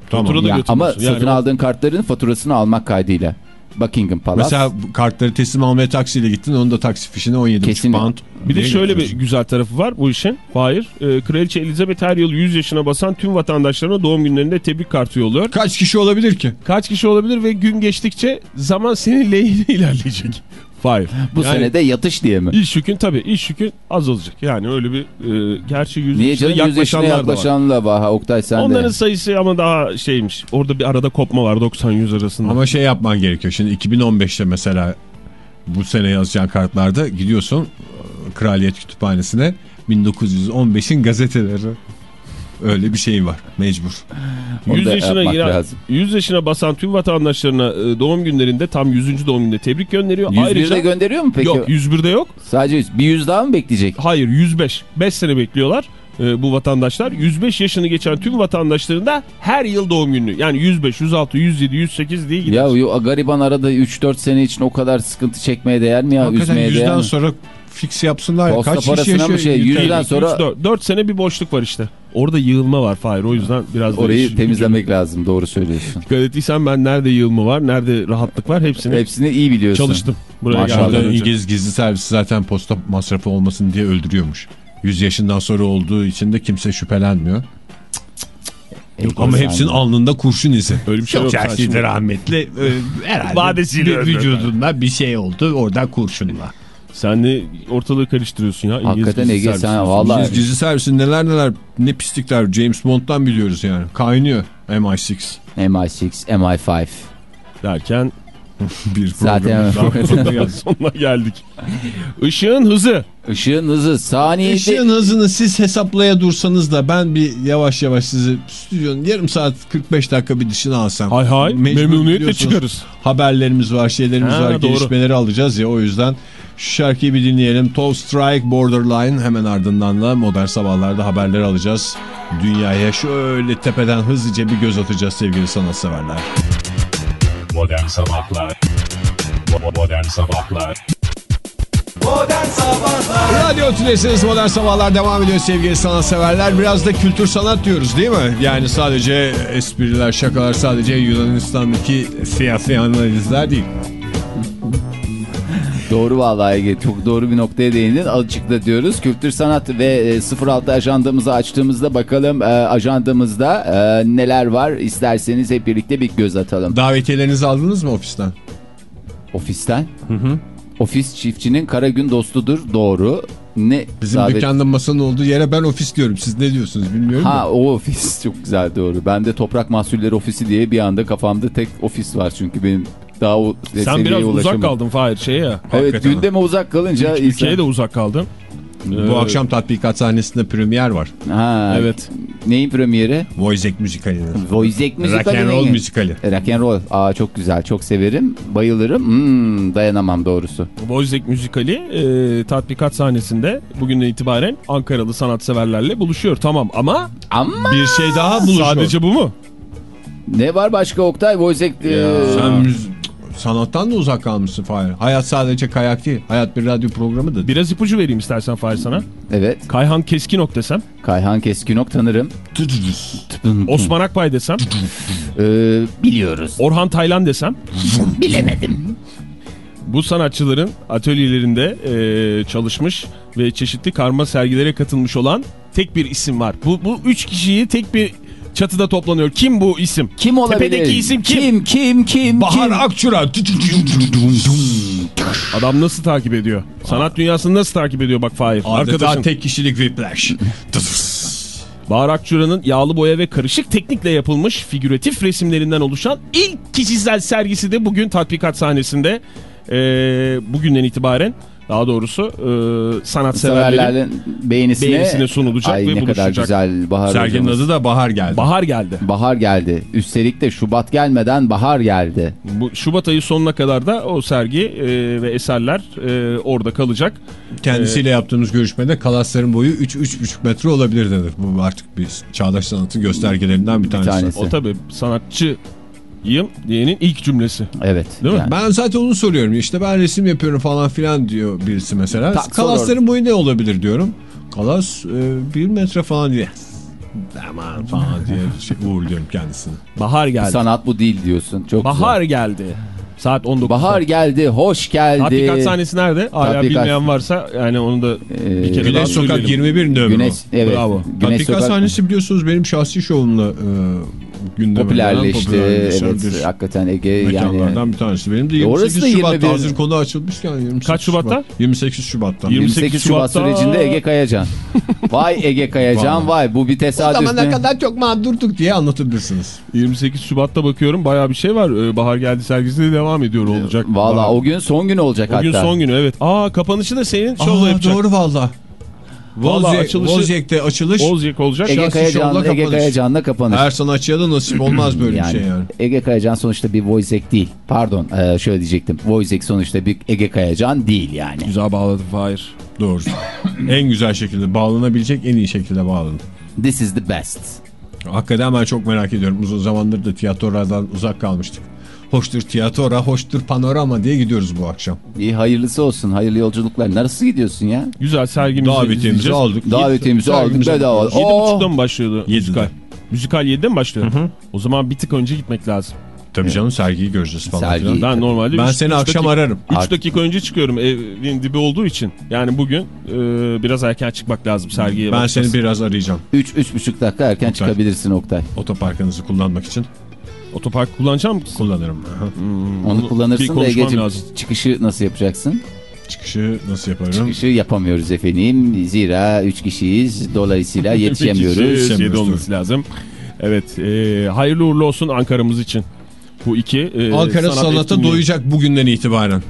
Tamam. Fatura da Ya, ama satın Yani o- aldığın kartların faturasını almak kaydıyla. Buckingham Palace. Mesela kartları teslim almaya taksiyle gittin. Onun da taksi fişine 17,5 Kesin. pound. Bir de şöyle bir güzel tarafı var bu işin. Hayır. Ee, Kraliçe Elizabeth her yıl 100 yaşına basan tüm vatandaşlarına doğum günlerinde tebrik kartı yolluyor. Kaç kişi olabilir ki? Kaç kişi olabilir ve gün geçtikçe zaman senin lehine ilerleyecek. Hayır. Bu Yani sene de yatış diye mi? İş yükün tabii iş yükün az olacak. Yani öyle bir e, gerçi 100 Niye yaşına canım 100 yaşına yaklaşanlar da var. var. Oktay sen Onların de. sayısı ama daha şeymiş. Orada bir arada kopma var 90-100 arasında. Ama şey yapman gerekiyor. Şimdi 2015'te mesela bu sene yazacağın kartlarda gidiyorsun e, Kraliyet Kütüphanesi'ne 1915'in gazeteleri. Öyle bir şey var. Mecbur. 100 Onu da yaşına giren, lazım. 100 yaşına basan tüm vatandaşlarına e, doğum günlerinde tam 100. doğum gününde tebrik gönderiyor. 101'de Ayrıca gönderiyor mu peki? yok 101'de yok. Sadece 100. Bir 100 daha mı bekleyecek? Hayır 105. 5 sene bekliyorlar e, bu vatandaşlar. 105 yaşını geçen tüm vatandaşların da her yıl doğum günü. Yani 105, 106, 107, 108 diye gidiyor. Ya gariban arada 3-4 sene için o kadar sıkıntı çekmeye değer mi ya? Hakikaten Üzmeye değer yüzden mi? sonra fix yapsınlar. ya. Posta Kaç kişi parasına mı şey, İngiltere'de? yüzden sonra 4, 4 sene bir boşluk var işte. Orada yığılma var Fahir. O yüzden biraz da orayı iş- temizlemek lazım. Doğru söylüyorsun. Dikkat ettiysen ben nerede yığılma var, nerede rahatlık var hepsini Hepsini iyi biliyorsun. çalıştım. Buraya Maşallah. Orada. İngiliz gizli servisi zaten posta masrafı olmasın diye öldürüyormuş. 100 yaşından sonra olduğu için de kimse şüphelenmiyor. Enteresan. Ama hepsinin alnında kurşun izi. Öyle bir şey yok. Şimdi- rahmetli. Ee, Herhalde Vadesiyle bir öldü. vücudunda bir şey oldu. Oradan kurşunla. Sen de ortalığı karıştırıyorsun ya. Hakikaten Ege sen vallahi İngiliz gizli servisi neler neler ne pislikler James Bond'dan biliyoruz yani. Kaynıyor MI6. MI6, MI5. Derken Bir Zaten sonuna geldik. Işığın hızı. ışığın hızı saniyede Işığın hızını siz hesaplaya dursanız da ben bir yavaş yavaş sizi stüdyonun yarım saat 45 dakika bir dışına alsam. Hay hay memnuniyetle çıkarız. Haberlerimiz var, şeylerimiz Ha, var, doğru. gelişmeleri alacağız ya o yüzden şu şarkıyı bir dinleyelim. Toe Strike Borderline hemen ardından da modern sabahlarda haberleri alacağız. Dünyaya şöyle tepeden hızlıca bir göz atacağız sevgili sanatseverler. Modern Sabahlar Modern Sabahlar Modern Sabahlar Radyo Tülesi'niz Modern Sabahlar devam ediyor sevgili sanatseverler. Biraz da kültür sanat diyoruz değil mi? Yani sadece espriler, şakalar sadece Yunanistan'daki siyasi analizler değil. Doğru vallahi Ege çok doğru bir noktaya değindin. Açıkta diyoruz. Kültür sanat ve e, 06 ajandamızı açtığımızda bakalım e, ajandamızda e, neler var isterseniz hep birlikte bir göz atalım. Davetiyelerinizi aldınız mı ofisten? Ofisten. Ofis çiftçinin kara gün dostudur. Doğru. Ne? Bizim davet- dükkanda masanın olduğu yere ben ofis diyorum. Siz ne diyorsunuz bilmiyorum da. Ha o ofis çok güzel doğru. Ben de toprak mahsulleri ofisi diye bir anda kafamda tek ofis var çünkü benim daha o Sen biraz uzak ulaşamadım. kaldın Fahir şeye ya. Evet gündeme uzak kalınca Ülkeye de uzak kaldın. Bu Ee, akşam tatbikat sahnesinde premier var. Ha, Evet. Neyin premieri? Wojciech müzikalinin. Wojciech müzikali. Rock and roll mi? müzikali. Rock and roll. Aa çok güzel. Çok severim. Bayılırım. Hmm, dayanamam doğrusu. Wojciech müzikali e, tatbikat sahnesinde bugünden itibaren Ankaralı sanatseverlerle buluşuyor. Tamam ama Ama Bir şey daha buluşuyor. sadece bu mu? Ne var başka Oktay? Wojciech... e, Sen sanattan da uzak kalmışsın Fahir. Hayat sadece kayak değil. Hayat bir radyo programı da. Biraz ipucu vereyim istersen Fahir sana. Evet. Kayhan Keskinok desem. Kayhan Keskinok tanırım. Osman Akbay desem. Ee, biliyoruz. Orhan Taylan desem. Bilemedim. Bu sanatçıların atölyelerinde e, çalışmış ve çeşitli karma sergilere katılmış olan tek bir isim var. Bu, bu üç kişiyi tek bir çatıda toplanıyor. Kim bu isim? Kim olabilir? Tepedeki isim kim? Kim kim kim? Bahar kim? Akçura. Adam nasıl takip ediyor? Sanat dünyasını nasıl takip ediyor bak Fahir? Arkadaşın. tek kişilik whiplash. Bahar Akçura'nın yağlı boya ve karışık teknikle yapılmış figüratif resimlerinden oluşan ilk kişisel sergisi de bugün tatbikat sahnesinde. Ee, bugünden itibaren daha doğrusu e, sanatseverlerin Severlerin beğenisine, beğenisine sunulacak Ay ve ne kadar güzel bahar Serginin hocamız. adı da Bahar geldi. bahar geldi. Bahar geldi. Üstelik de Şubat gelmeden bahar geldi. Bu Şubat ayı sonuna kadar da o sergi e, ve eserler e, orada kalacak. Kendisiyle yaptığımız görüşmede kalasların boyu 3-3,5 metre olabilir denir. Bu artık bir çağdaş sanatın göstergelerinden bir tanesi. tanesi. O tabii sanatçıyım diyenin ilk cümlesi. Evet. Değil mi? yani. Ben zaten onu soruyorum. İşte ben resim yapıyorum falan filan diyor birisi mesela. Tak, Kalasların boyu ne olabilir diyorum. Kalas e, bir metre falan diye. Aman falan diye şey, uğurluyorum kendisini. Bahar geldi. Sanat bu değil diyorsun. Çok Bahar güzel. geldi. Saat 19. Bahar geldi, hoş geldi. Tatbikat sahnesi nerede? Hala Tatbikat- bilmeyen varsa yani onu da Ee, bir kere daha Güneş Sokak söyleyelim. 21 nömrü. Güneş, evet. Bravo. Güneş Tatbikat Sokak sahnesi biliyorsunuz benim şahsi şovumla e, gündeme popülerleşti. Evet, bir hakikaten Ege yani. mekanlardan bir tanesi. Benim de Orası 28 da Şubat'ta 21 hazır konu açılmışken. 28 Kaç Şubat'ta? Şubat. 28 Şubat'ta. 28 Şubat Şubat'ta- sürecinde Ege Kayacan. Vay Ege Kayacan vay bu bir O tesadüf zamana mü? kadar çok mağdurduk diye anlatabilirsiniz. 28 Şubat'ta bakıyorum bayağı bir şey var. Ee, Bahar geldi sergisi de devam ediyor olacak. Valla o gün son gün olacak o hatta. gün son günü evet. Aa kapanışı da senin şovla yapacak. doğru valla. Vallahi Volzek- açılışı- Volzek'te açılış. Olacak olacak. Ege Şahsi Kayacan, şovla Ege. Kayacan'la kapanış. Ersan Açık'a da nasip olmaz böyle bir şey yani. Ege Kayacan sonuçta bir Wojciech değil. Pardon e, şöyle diyecektim. Wojciech sonuçta bir Ege Kayacan değil yani. Güzel bağladı Fahir. Doğru. en güzel şekilde bağlanabilecek en iyi şekilde bağlanın. This is the best. Hakikaten ben çok merak ediyorum. Uzun zamandır da tiyatrolardan uzak kalmıştık. Hoştur tiyatro, hoştur panorama diye gidiyoruz bu akşam. İyi hayırlısı olsun. Hayırlı yolculuklar. Nasıl gidiyorsun ya? Güzel sergimizi Davetiyemizi izleyeceğiz. aldık. Davetiyemizi aldık bedava. aldık. 7.30'da Oo. mı başlıyordu müzikal? Müzikal 7'de mi başlıyor? O zaman bir tık önce gitmek lazım. Tabii canım sergiyi göreceğiz falan. Sergiyi. Ben normalde Ben üç- seni üç akşam dakika- ararım. 3 dakika önce çıkıyorum evin dibi olduğu için. Yani bugün e, biraz erken çıkmak lazım sergiye. Ben bakacağız. seni biraz arayacağım. 3-3,5 dakika erken Oktay. çıkabilirsin Oktay. Otoparkınızı kullanmak için Otopark kullanacağım mısın? kullanırım. Aha. Onu bir kullanırsın da lazım. çıkışı nasıl yapacaksın? Çıkışı nasıl yaparım? Çıkışı yapamıyoruz efendim. Zira 3 kişiyiz. Dolayısıyla yetişemiyoruz. Şeyde Yetişemiyoruz, olması lazım. Evet. e, hayırlı uğurlu olsun Ankara'mız için. Bu iki e, Ankara sanat sanata etkinliği. doyacak bugünden itibaren.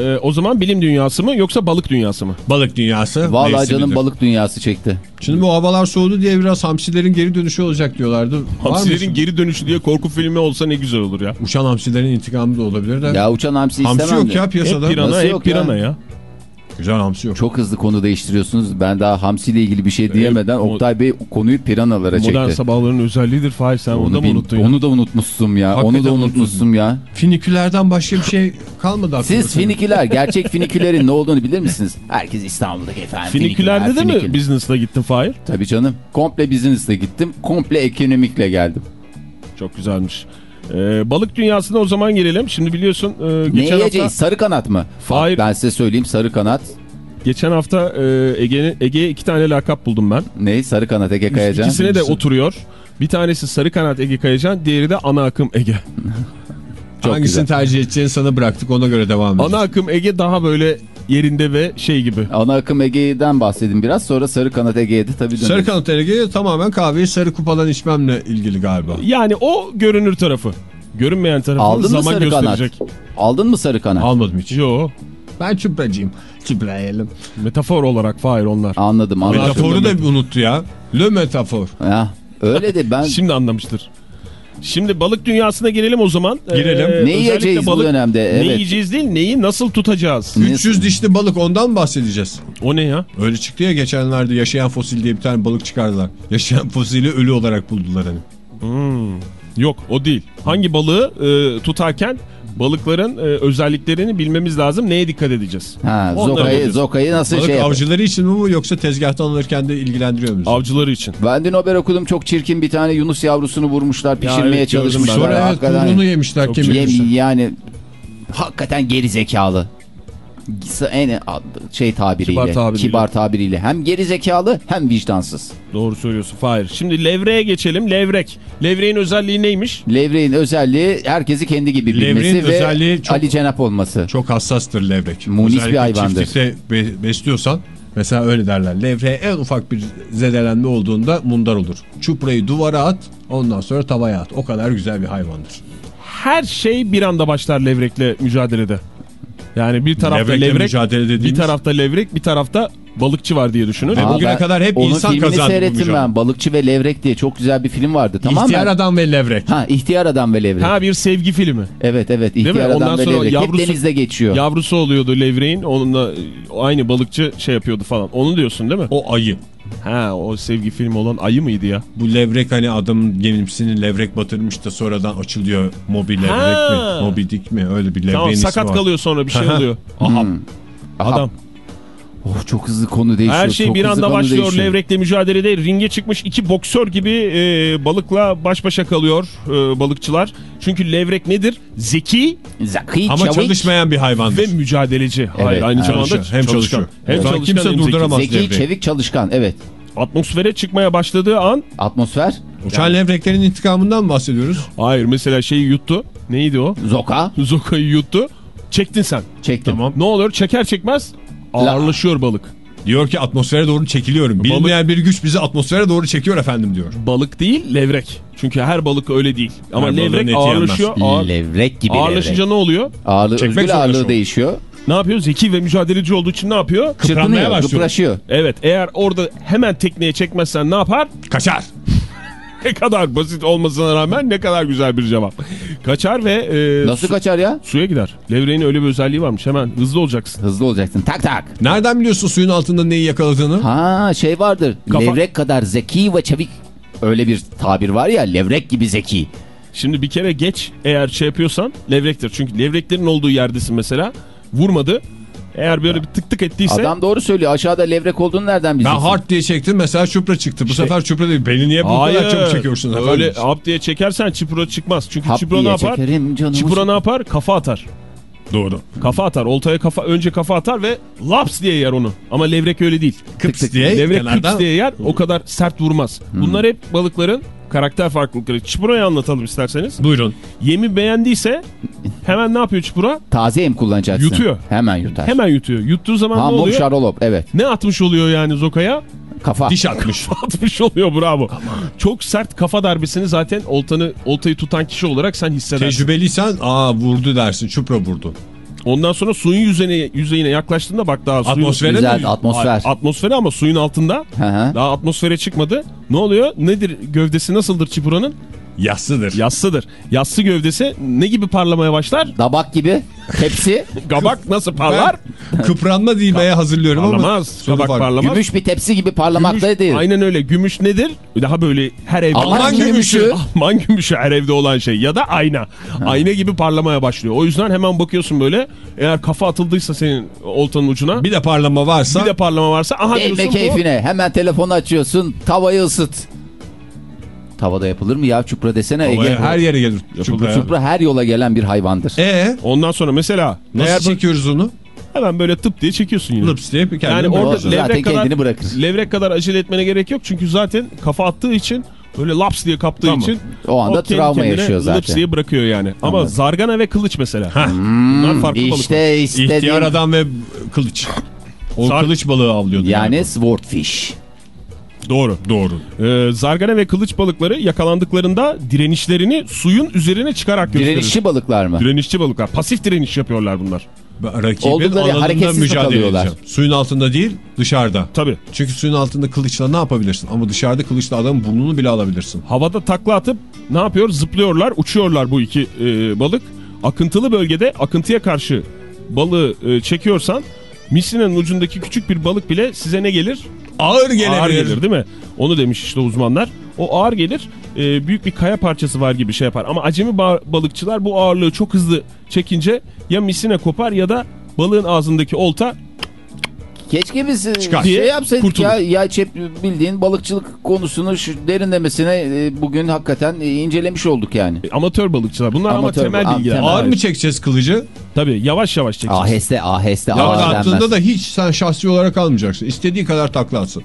E, o zaman bilim dünyası mı yoksa balık dünyası mı? Balık dünyası. Vallahi canım balık dünyası çekti. Şimdi bu havalar soğudu diye biraz hamsilerin geri dönüşü olacak diyorlardı. Hamsilerin geri dönüşü diye korku filmi olsa ne güzel olur ya. Uçan hamsilerin intikamı da olabilir de. Ya uçan hamsi hamsi istemem yok de. ya Hep piyasada. pirana Nasıl hep yok pirana ya? ya. Güzel hamsi yok. Çok hızlı konu değiştiriyorsunuz. Ben daha hamsi ile ilgili bir şey diyemeden mo- Oktay Bey konuyu piranalara Modern çekti. sabahların özelliğidir Fahir sen onu, da mı unuttun onu da unutmuşsun ya. Hakikaten onu da unutmuşsun ya. Finikülerden başka bir şey kalmadı aklımda. Siz finiküler, gerçek finikülerin ne olduğunu bilir misiniz? Herkes İstanbul'daki efendim. Finikülerde de mi finiküler. business'la gittin Fahir? Tabii canım. Komple business'le gittim. Komple ekonomikle geldim. Çok güzelmiş. Ee, balık dünyasına o zaman girelim. Şimdi biliyorsun e, Ne geçen hafta, yiyeceğiz? Sarı kanat mı? Hayır. Ben size söyleyeyim sarı kanat. geçen hafta e, Ege'ye Ege'ye iki tane lakap buldum ben. Ne? Sarı kanat Ege Kayacan. İkisine de oturuyor. Bir tanesi sarı kanat Ege Kayacan, diğeri de ana akım Ege. Çok Hangisini güzel. tercih edeceğini sana bıraktık ona göre devam edeceğiz. Ana akım Ege daha böyle yerinde ve şey gibi. Ana akım Ege'den bahsedin biraz. Sonra sarı kanat Ege'ye de tabii döneriz. Sarı kanat Ege'ye tamamen kahveyi sarı kupadan içmemle ilgili galiba. Yani o görünür tarafı. Görünmeyen tarafı Aldın mı zaman sarı kanat? gösterecek. Aldın mı sarı kanat? Almadım hiç. Yo. Ben çupracıyım. Çuprayalım. Metafor olarak Fahir onlar. Anladım anladım. Metaforu da unuttu ya. Le metafor. Ya, öyle de ben Şimdi anlamıştır. Şimdi balık dünyasına girelim o zaman. Girelim. Ne özellikle yiyeceğiz bu dönemde? Ne Evet. yiyeceğiz değil, neyi nasıl tutacağız? Ne- 300 dişli balık ondan mı bahsedeceğiz? O ne ya? Öyle çıktı ya geçenlerde yaşayan fosil diye bir tane balık çıkardılar. Yaşayan fosili ölü olarak buldular hani. Hmm. Yok o değil. Hangi balığı e, tutarken balıkların e, özelliklerini bilmemiz lazım. Neye dikkat edeceğiz? ha, Zoka'yı. Zoka'yı nasıl Balık şey avcıları için mi bu yoksa tezgahtan alırken de ilgilendiriyor muyuz? Avcıları için. Ben dün haber okudum çok çirkin bir tane Yunus yavrusunu vurmuşlar pişirmeye evet, gördüm çalışmışlar. Sonra evet yemişler Çok kemirmişler. Yem- yani hakikaten geri zekalı. En şey tabiriyle, Kibar tabiriyle. kibar tabiriyle. Hem geri zekalı hem vicdansız. Doğru söylüyorsun Fahir. Şimdi levreğe geçelim. Levrek. Levreğin özelliği neymiş? Levreğin özelliği herkesi kendi gibi bilmesi Levreğin ve özelliği çok- Ali Cenap olması. Çok hassastır levrek. Munis bir Özellikle hayvandır. çiftlikte be- besliyorsan mesela öyle derler. Levreye en ufak bir zedelenme olduğunda mundar olur. Çuprayı duvara at ondan sonra tavaya at. O kadar güzel bir hayvandır. Her şey bir anda başlar levrekle mücadelede. Yani bir tarafta levrek, mücadele bir dediğimiz- tarafta levrek, bir tarafta balıkçı var diye düşünün. Ve Aa, bugüne ben kadar hep insan kazandı seyrettim ben. Balıkçı ve Levrek diye çok güzel bir film vardı. Tamam mı? İhtiyar adam ve levrek. Ha ihtiyar adam ve levrek. Ha bir sevgi filmi. Evet evet ihtiyar Ondan adam ve sonra levrek. yavrusu- Hep denizde geçiyor. Yavrusu oluyordu levreğin. Onunla e, aynı balıkçı şey yapıyordu falan. Onu diyorsun değil mi? O ayı. Ha o sevgi filmi olan ayı mıydı ya? Bu levrek hani adamın gemisini levrek batırmış da sonradan açılıyor. Mobi levrek Ha. mi? Mobi dik mi? Öyle bir levreğin Tamam ismi sakat var. kalıyor sonra bir şey oluyor. Aha. Aha. Adam. Oh, çok hızlı konu değişiyor. Her şey çok bir anda başlıyor. değişiyor. Levrekle mücadelede ringe çıkmış iki boksör gibi e, balıkla baş başa kalıyor e, balıkçılar. Çünkü levrek nedir? Zeki Zaki Ama Çavik. çalışmayan bir hayvandır. ve mücadeleci. Hayır, Evet, aynı hem zamanda çalışıyor, hem çalışıyor. Hem Evet. çalışkan Kimse hem zeki. durduramaz. Zeki, Levreği. çevik, çalışkan. Evet. Atmosfere çıkmaya başladığı an Atmosfer. Uçan levreklerin intikamından mı bahsediyoruz? hayır mesela şeyi yuttu. Neydi o? Zoka. Zoka'yı yuttu. Çektin sen. Çektim. Tamam. Ne oluyor? Çeker çekmez ağırlaşıyor balık. Diyor ki atmosfere doğru çekiliyorum. Bilinmeyen bir güç bizi atmosfere doğru çekiyor efendim diyor. Balık değil levrek. Çünkü her balık öyle değil. Ama Her levrek ağırlaşıyor. Ağır, Levrek gibi ağırlaşınca levrek. ne oluyor? Ağırlığı, Çekmek özgür ağırlığı şu. değişiyor. Ne yapıyor? Zeki ve mücadeleci olduğu için ne yapıyor? Çırpınıyor, başlıyor. gıpraşıyor. Evet eğer orada hemen tekneye çekmezsen ne yapar? Kaçar. Ne kadar basit olmasına rağmen ne kadar güzel bir cevap. Kaçar ve e, Nasıl su- kaçar ya? suya gider. Levreğin öyle bir özelliği varmış. Hemen hızlı olacaksın. Hızlı olacaksın. Tak tak. Nereden biliyorsun suyun altında neyi yakaladığını? Ha şey vardır. Kafa- Levrek kadar zeki ve çevik. Öyle bir tabir var ya levrek gibi zeki. Şimdi bir kere geç eğer şey yapıyorsan levrektir. Çünkü levreklerin olduğu yerdesin mesela. Vurmadı. Eğer böyle bir tık tık ettiyse Adam doğru söylüyor. Aşağıda levrek olduğunu nereden Ben bileceksin? hard diye çektim mesela çupra çıktı. Bu İşte- sefer çupra değil. Beni niye bu kadar çabuk çekiyorsun efendim? Öyle hap diye çekersen çipura çıkmaz. Çünkü Hap çipura ne yapar? Çipura ne yapar? Kafa atar. Doğru. Kafa atar. Oltaya kafa önce kafa atar ve laps diye yer onu. Ama levrek öyle değil. Kıps tık. diye levrek kenardan- kıps diye yer o kadar sert vurmaz. Bunlar hep balıkların karakter farklılıkları. Çipura'yı anlatalım isterseniz. Buyurun. Yemi beğendiyse hemen ne yapıyor çipura? Taze em kullanacaksın. Yutuyor. Hemen yutar. Hemen yutuyor. Yuttuğu zaman ne Hamur oluyor? şarolop evet. Ne atmış oluyor yani Zoka'ya? Kafa. Diş atmış. atmış oluyor bravo. Çok sert kafa darbesini zaten oltanı oltayı tutan kişi olarak sen hissedersin. Tecrübeliysen aa vurdu dersin. Çupra vurdu. Ondan sonra suyun yüzeyine, yüzeyine yaklaştığında bak daha suyun... Atmosfere Güzel mi? atmosfer. Atmosfere ama suyun altında. Hı hı. Daha atmosfere çıkmadı. Ne oluyor? Nedir gövdesi nasıldır çipuranın? Yassıdır. Yassıdır. Yassı gövdesi ne gibi parlamaya başlar? Dabak gibi. Tepsi. Kabak nasıl parlar? Kıpranma dilmeye hazırlıyorum ama. Parlamaz. Kabak parlamaz. Gümüş bir tepsi gibi parlamakta Gümüş- değil. Aynen öyle. Gümüş nedir? Daha böyle her evde Alman olan gümüşü. Alman gümüşü her evde olan şey. Ya da ayna. Ayna gibi parlamaya başlıyor. O yüzden hemen bakıyorsun böyle. Eğer kafa atıldıysa senin oltanın ucuna. Bir, Bir de parlama varsa de parlama varsa. Aha Değme diyorsun bu. keyfine. Hemen telefonu açıyorsun. Tavayı ısıt. Tavada yapılır mı ya çupra desene Ege. her yere gelir. Çupra. Çupra her yola gelen bir hayvandır. Ee, Ondan sonra mesela nasıl eğer çekiyoruz onu? hemen böyle tıp diye çekiyorsun yine. Lıps diye bir Yani kendini orada zaten levrek kadar, kendini bırakır. levrek kadar acele etmene gerek yok. Çünkü zaten kafa attığı için böyle laps diye kaptığı Tamam. için O anda kendi travma yaşıyor zaten. Laps diye bırakıyor yani. Ama Anladım. zargana ve kılıç mesela. Bunlar farklı balıklar. İşte İhtiyar istediğim. adam ve kılıç. O Sar- kılıç balığı avlıyordu. Yani swordfish. Doğru. Doğru. Ee, zargana ve kılıç balıkları yakalandıklarında direnişlerini suyun üzerine çıkarak gösterir. Direnişçi balıklar mı? Direnişçi balıklar. Pasif direniş yapıyorlar bunlar. Rakibin Oldukları alanında mücadele kalıyorlar? edeceğim. Suyun altında değil dışarıda. Tabii. Çünkü suyun altında kılıçla ne yapabilirsin? Ama dışarıda kılıçla adamın burnunu bile alabilirsin. Havada takla atıp ne yapıyor? Zıplıyorlar, uçuyorlar bu iki e, balık. Akıntılı bölgede akıntıya karşı balığı e, çekiyorsan misinenin ucundaki küçük bir balık bile size ne gelir? Ağır gelebilir. Ağır gelir değil mi? Onu demiş işte uzmanlar. O ağır gelir e, büyük bir kaya parçası var gibi şey yapar. Ama acemi ba- balıkçılar bu ağırlığı çok hızlı çekince ya misine kopar ya da balığın ağzındaki olta Keşke biz e, Çıkar. şey Diye yapsaydık kurtulur. ya. Ya çep bildiğin balıkçılık konusunu şu derinlemesine e, bugün hakikaten e, incelemiş olduk yani. e, amatör balıkçılar. Bunlar Amatör, ama temel bilgiler. temel. Ağır mı çekeceğiz kılıcı? Tabii yavaş yavaş çekeceğiz. Aheste aheste Yavaş ağır denmez. attığında da hiç sen şahsi olarak almayacaksın. İstediği kadar takla atsın.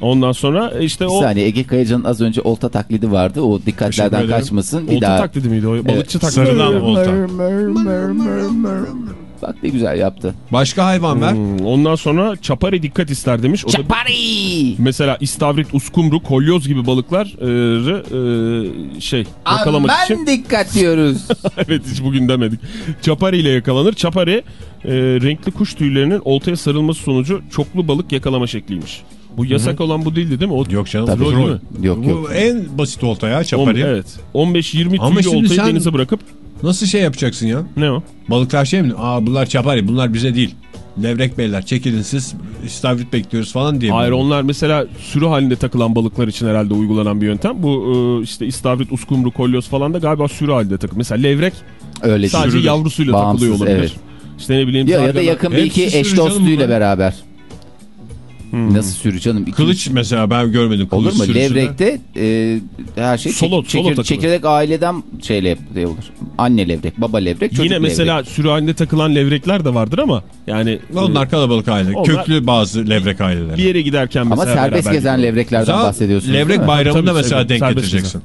Ondan sonra işte Bir o saniye Ege Kayacan'ın az önce olta taklidi vardı. O dikkatlerden kaçmasın. Bir olta daha. taklidi miydi o? Balıkçı taklidi. Sarılan olta. Bak ne güzel yaptı. Başka hayvan ver. Hmm, ondan sonra çapari dikkat ister demiş. O da Çapari! mesela istavrit, uskumru, kolyoz gibi balıkları e, şey yakalamak Aman için. dikkat diyoruz. evet hiç bugün demedik. Çapari ile yakalanır. Çapari e, renkli kuş tüylerinin oltaya sarılması sonucu çoklu balık yakalama şekliymiş. Bu yasak olan bu değildi değil mi? O Yok canım. Tabii. rol Rol değil mi? Yok, Bu yok. en basit olta ya On- çapari. evet. 15-20 Ama tüylü oltayı sen- denize bırakıp Nasıl şey yapacaksın ya? ne o? Balıklar şey mi? Aa bunlar çapari bunlar bize değil. Levrek beyler çekilin siz istavrit bekliyoruz falan diye. Hayır onlar mesela sürü halinde takılan balıklar için herhalde uygulanan bir yöntem. Bu e, işte istavrit, uskumru, kolyoz falan da galiba sürü halinde takılıyor. Mesela levrek Öyle sadece değil. yavrusuyla Bağımsız, takılıyor olabilir. evet. İşte ne bileyim. Ya, ya da yakın bir iki eş bunlar. beraber. Hmm. Nasıl sürü canım? İki- Kılıç mesela ben görmedim. Olur Kılıç mu? sürüsünü. Levrekte e, her şey Solo- çek- solo çekir- çekirdek aileden şeyle yapılır. Anne levrek, baba levrek, çocuk Yine mesela levrek. sürü halinde takılan levrekler de vardır ama yani Onlar e, kalabalık aile. Onlar- Köklü bazı levrek aileleri. bir yere giderken Ama mesela serbest beraber gezen gidiyor. levreklerden bahsediyorsunuz Levrek bayramında mesela denk serbest getireceksin.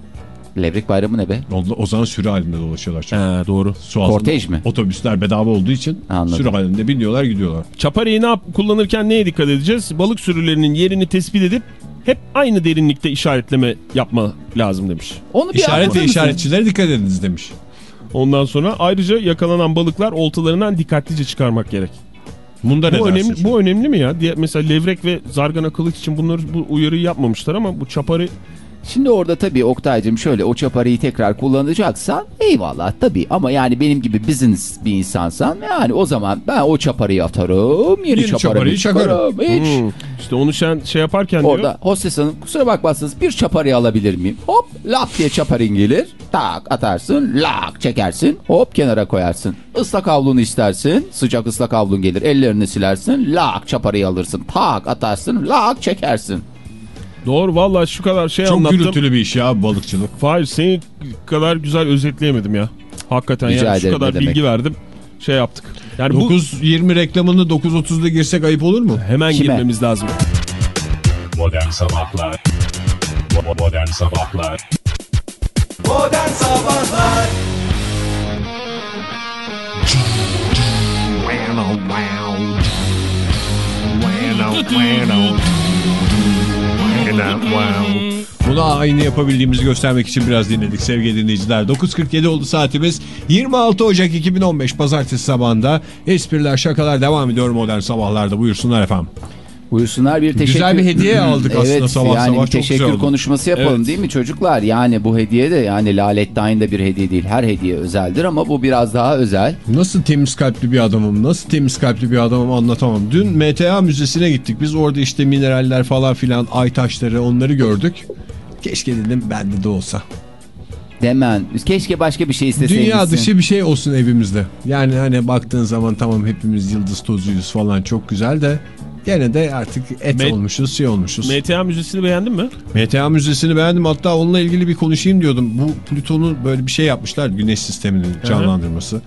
Levrek bayramı ne be? O, o zaman sürü halinde dolaşıyorlar. Çünkü. He, doğru. Su altında Kortej mi? Otobüsler bedava olduğu için Anladım. sürü halinde biniyorlar gidiyorlar. Çapariyi ne yap kullanırken neye dikkat edeceğiz? Balık sürülerinin yerini tespit edip hep aynı derinlikte işaretleme yapma lazım demiş. Onu bir İşaret ve işaretçilere dikkat ediniz demiş. Ondan sonra ayrıca yakalanan balıklar oltalarından dikkatlice çıkarmak gerek. Bunda ne Bu önemli, bu önemli mi ya? Diye, mesela levrek ve zargana kılıç için bunları bu uyarıyı yapmamışlar ama bu çapari Şimdi orada tabii Oktay'cım şöyle o çaparıyı tekrar kullanacaksan eyvallah tabii ama yani benim gibi business bir insansan yani o zaman ben o çaparıyı atarım yeni, Yeni çaparıyı çaparıyı çıkarım. Hiç. Hmm. işte onu sen şey yaparken diyor. Orada hostes hanım kusura bakmazsınız bir çaparıyı alabilir miyim? Hop lak diye çaparın gelir. Tak atarsın lak çekersin hop kenara koyarsın. Islak havlunu istersin sıcak ıslak havlun gelir ellerini silersin lak çaparıyı alırsın. Tak atarsın lak çekersin. Doğru vallahi şu kadar şey Çok anlattım. gürültülü bir iş ya balıkçılık. Hayır seni kadar güzel özetleyemedim ya. Hakikaten Rica yani şu kadar ne demek. bilgi verdim. Şey yaptık. Yani bu 9.20 reklamını 9.30'da girsek ayıp olur mu? hemen Kime? girmemiz lazım. Modern Sabahlar Modern Sabahlar Modern Sabahlar Bunu aynı yapabildiğimizi göstermek için biraz dinledik sevgili dinleyiciler. 9.47 oldu saatimiz. 26 Ocak 2015 Pazartesi sabahında espriler şakalar devam ediyor modern sabahlarda. Buyursunlar efendim. Buyursunlar bir teşekkür. Güzel bir hediye aldık aslında evet, sabah yani sabah. bir Çok teşekkür konuşması yapalım Evet. değil mi çocuklar? Yani bu hediye de yani Lalettayn da bir hediye değil. Her hediye özeldir ama bu biraz daha özel. Nasıl temiz kalpli bir adamım, nasıl temiz kalpli bir adamım anlatamam. Dün MTA Müzesi'ne gittik. Biz orada işte mineraller falan filan, ay taşları onları gördük. Keşke dedim bende de olsa. Demen. Keşke başka bir şey isteseydin. Dünya dışı bir şey olsun evimizde. Yani hani baktığın zaman tamam hepimiz yıldız tozuyuz falan çok güzel de gene de artık et Met- olmuşuz, şey olmuşuz. MTA müzesini beğendin mi? MTA Müzesi'ni beğendim. Hatta onunla ilgili bir konuşayım diyordum. Bu Plüton'un böyle bir şey yapmışlar. Güneş sisteminin canlandırması.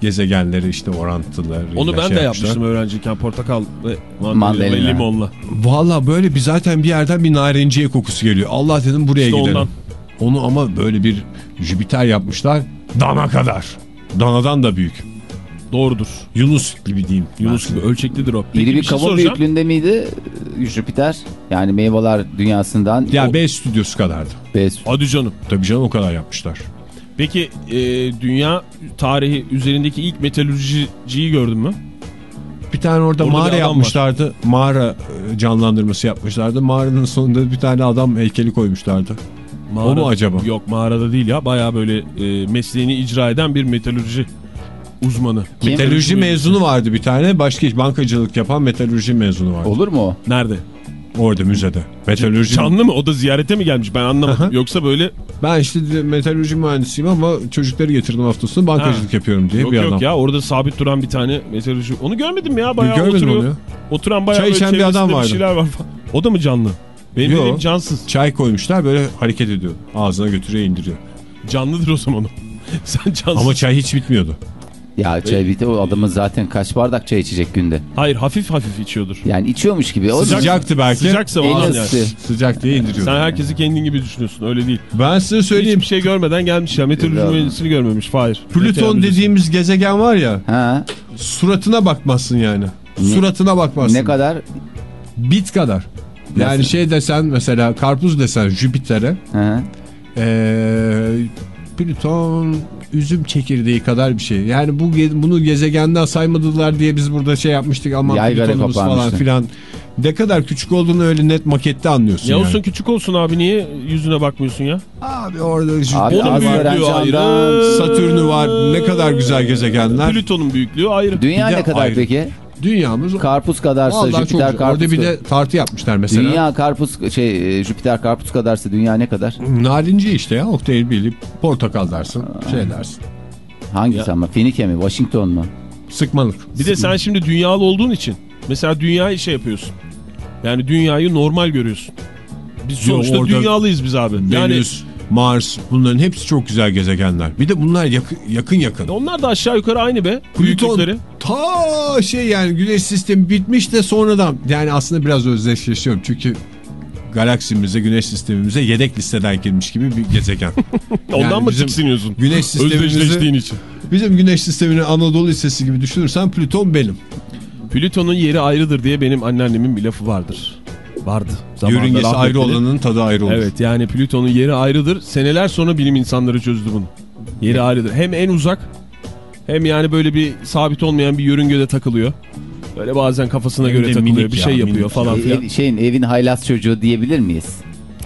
Gezegenleri işte orantıları. Onu ben şey de yapmışlar. yapmıştım öğrenciyken portakal ve mandalina, Mandalina. ve limonla. Valla böyle bir zaten bir yerden bir narenciye kokusu geliyor. Allah dedim buraya İşte gidelim. ondan. Onu ama böyle bir Jüpiter yapmışlar. Dana kadar. Danadan da büyük. Doğrudur. Yunus gibi diyeyim. Yunus gibi ölçeklidir o. Peki İri bir bir şey kavun büyüklüğünde miydi Jüpiter? Yani meyveler dünyasından. Ya o- B stüdyosu kadardı. B- Hadi canım. Tabii canım o kadar yapmışlar. Peki e, dünya tarihi üzerindeki ilk metalürjiciyi gördün mü? Bir tane orada Orada mağara yapmışlardı. Mağara e, canlandırması yapmışlardı. Mağaranın sonunda bir tane adam heykeli koymuşlardı. O mu acaba? Yok mağarada değil ya. Baya böyle e, mesleğini icra eden bir metalürji uzmanı. Kim? Metalürji mezunu vardı bir tane. Başka hiç bankacılık yapan metalürji mezunu vardı. Olur mu o? Nerede? Orada müzede. Metalürji. Canlı mı? O da ziyarete mi gelmiş? Ben anlamadım. Aha. Yoksa böyle Ben işte metalürji mühendisiyim ama çocukları getirdim haftasını bankacılık Ha. yapıyorum diye yok bir yok adam. ya orada sabit duran bir tane metalürji. Onu görmedim ya bayağı Görmedim oturuyor. onu ya. Oturan bayağı Çay içen bir adam vardı. şeyler var falan. O da mı canlı? Benim Yo. bildiğim cansız. Çay koymuşlar böyle hareket ediyor. Ağzına götürüyor indiriyor. Canlıdır o zaman o. Sen cansız. Ama çay hiç bitmiyordu. Ya çay bitti o adamın zaten kaç bardak çay içecek günde. Hayır hafif hafif içiyordur. Yani içiyormuş gibi. O Sıcak- Sıcaktı belki. Sıcaksa falan yani. Sıcak diye indiriyordu. Sen herkesi kendin gibi düşünüyorsun öyle değil. Ben size söyleyeyim. Hiçbir şey görmeden gelmiş ya. Meteoroloji mühendisini görmemiş. Hayır. Plüton dediğimiz gezegen var ya. Ha. Suratına bakmazsın yani. Suratına bakmazsın. Ne kadar? Bit kadar. Yani Nasıl? şey desen mesela karpuz desen Jüpiter'e ee, Plüton üzüm çekirdeği kadar bir şey. Yani bu bunu gezegenden saymadılar diye biz burada şey yapmıştık ama Plüton'umuz falan filan. Ne kadar küçük olduğunu öyle net makette anlıyorsun Ya yani. olsun küçük olsun abi niye yüzüne bakmıyorsun ya? Abi orada Abi Onun büyüklüğü ayrı. Satürn'ü var. Ne kadar güzel gezegenler. Plüton'un büyüklüğü ayrı. Dünya ne kadar ayrı. peki? Dünyamız Karpuz kadarsa Vallahi çok Jüpiter karpuz Orada bir de tartı yapmışlar mesela. Dünya karpuz şey e, Jüpiter karpuz kadarsa dünya ne kadar? Narinci işte ya. Oktay bilip portakal dersin. Şey dersin. Hangisi ama? Fenike mi? Washington mu? Sıkmalık. Bir de sen şimdi dünyalı olduğun için mesela dünyayı şey yapıyorsun. Yani dünyayı normal görüyorsun. Biz Yo, sonuçta orada dünyalıyız biz abi. Yani Venüs, Mars bunların hepsi çok güzel gezegenler. Bir de bunlar yakın yakın. yakın. onlar da aşağı yukarı aynı be. Plüton ta şey yani güneş sistemi bitmiş de sonradan yani aslında biraz özdeşleşiyorum çünkü galaksimize güneş sistemimize yedek listeden girmiş gibi bir gezegen. Ondan Yani mı tiksiniyorsun? Güneş sistemimizi için. bizim güneş sistemini Anadolu Lisesi gibi düşünürsen Plüton benim. Plüton'un yeri ayrıdır diye benim anneannemin bir lafı vardır. Vardı. Zamanında Yörüngesi ayrı rahmetli. olanın tadı ayrı olur. Evet yani Plüton'un yeri ayrıdır. Seneler sonra bilim insanları çözdü bunu. Yeri ayrıdır. Hem en uzak hem yani böyle bir sabit olmayan bir yörüngede takılıyor. Böyle bazen kafasına Hem göre takılıyor. Bir ya, şey yapıyor minik. falan filan. ev- şeyin evin haylaz çocuğu diyebilir miyiz?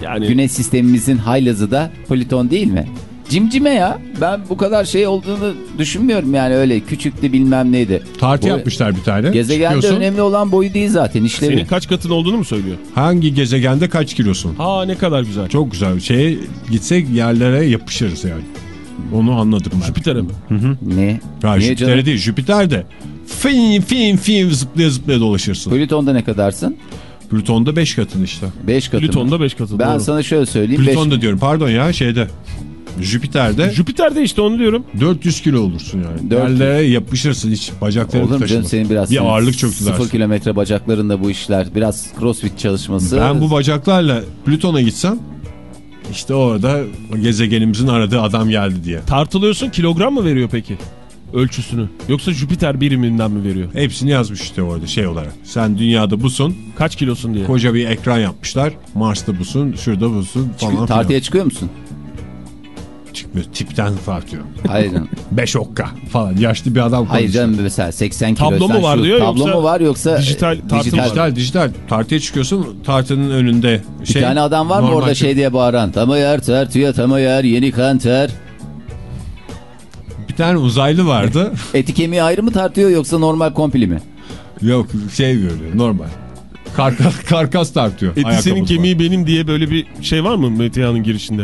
Yani Güneş sistemimizin haylazı da Plüton değil mi? Cimcime ya. Ben bu kadar şey olduğunu düşünmüyorum yani öyle küçüktü bilmem neydi. Tartı Bu- yapmışlar bir tane. Gezegende Çıkıyorsun, önemli olan boyu değil zaten işlevi. senin kaç katın olduğunu mu söylüyor? Hangi gezegende kaç kilosun? Ha ne kadar güzel. Çok güzel. Şeye gitsek yerlere yapışırız yani. Onu anladım ben. Jüpiter'e mi? Ne? Ya Jüpiter'e değil Jüpiter'de. Fin fin fin zıplaya zıplaya dolaşırsın. Plüton'da ne kadarsın? Plüton'da 5 katın işte. 5 katı mı? Plüton'da 5 katı. Ben doğru. sana şöyle söyleyeyim. beş- Plüton'da diyorum pardon ya şeyde. Jüpiter'de Jüpiter'de işte onu diyorum. 400 kilo olursun yani. 400. Yerlere yapışırsın hiç bacaklarını Olur mu taşıma. canım senin biraz Bir ağırlık çok Sıfır güzel. kilometre bacaklarında bu işler. Biraz crossfit çalışması. Ben bu bacaklarla Plüton'a gitsem işte orada gezegenimizin aradığı adam geldi diye. Tartılıyorsun kilogram mı veriyor peki? Ölçüsünü. Yoksa Jüpiter biriminden mi veriyor? Hepsini yazmış işte orada şey olarak. Sen dünyada busun, Kaç kilosun diye. koca bir ekran yapmışlar. Mars'ta busun, şurada busun falan filan. tartıya çıkıyor musun? Çıkmıyor. Tipten tartıyor. Hayır canım. 5 okka falan. Yaşlı bir adam Hayır konuşuyor. canım mesela 80 kilo. Tablo mu var şu- diyor Tablo yoksa mu var yoksa dijital tartı var? Dijital dijital. Tartıya çıkıyorsun tartının önünde. Bir tane adam var mı orada şey diye bağıran? Tamayar tartıya tamayar yeni kanter. Bir tane uzaylı vardı. Eti kemiği ayrı mı tartıyor yoksa normal kompli mi? Yok şey görüyor normal. Karkas, karkas tartıyor. Eti senin var. kemiği benim diye böyle bir şey var mı Meteya'nın girişinde?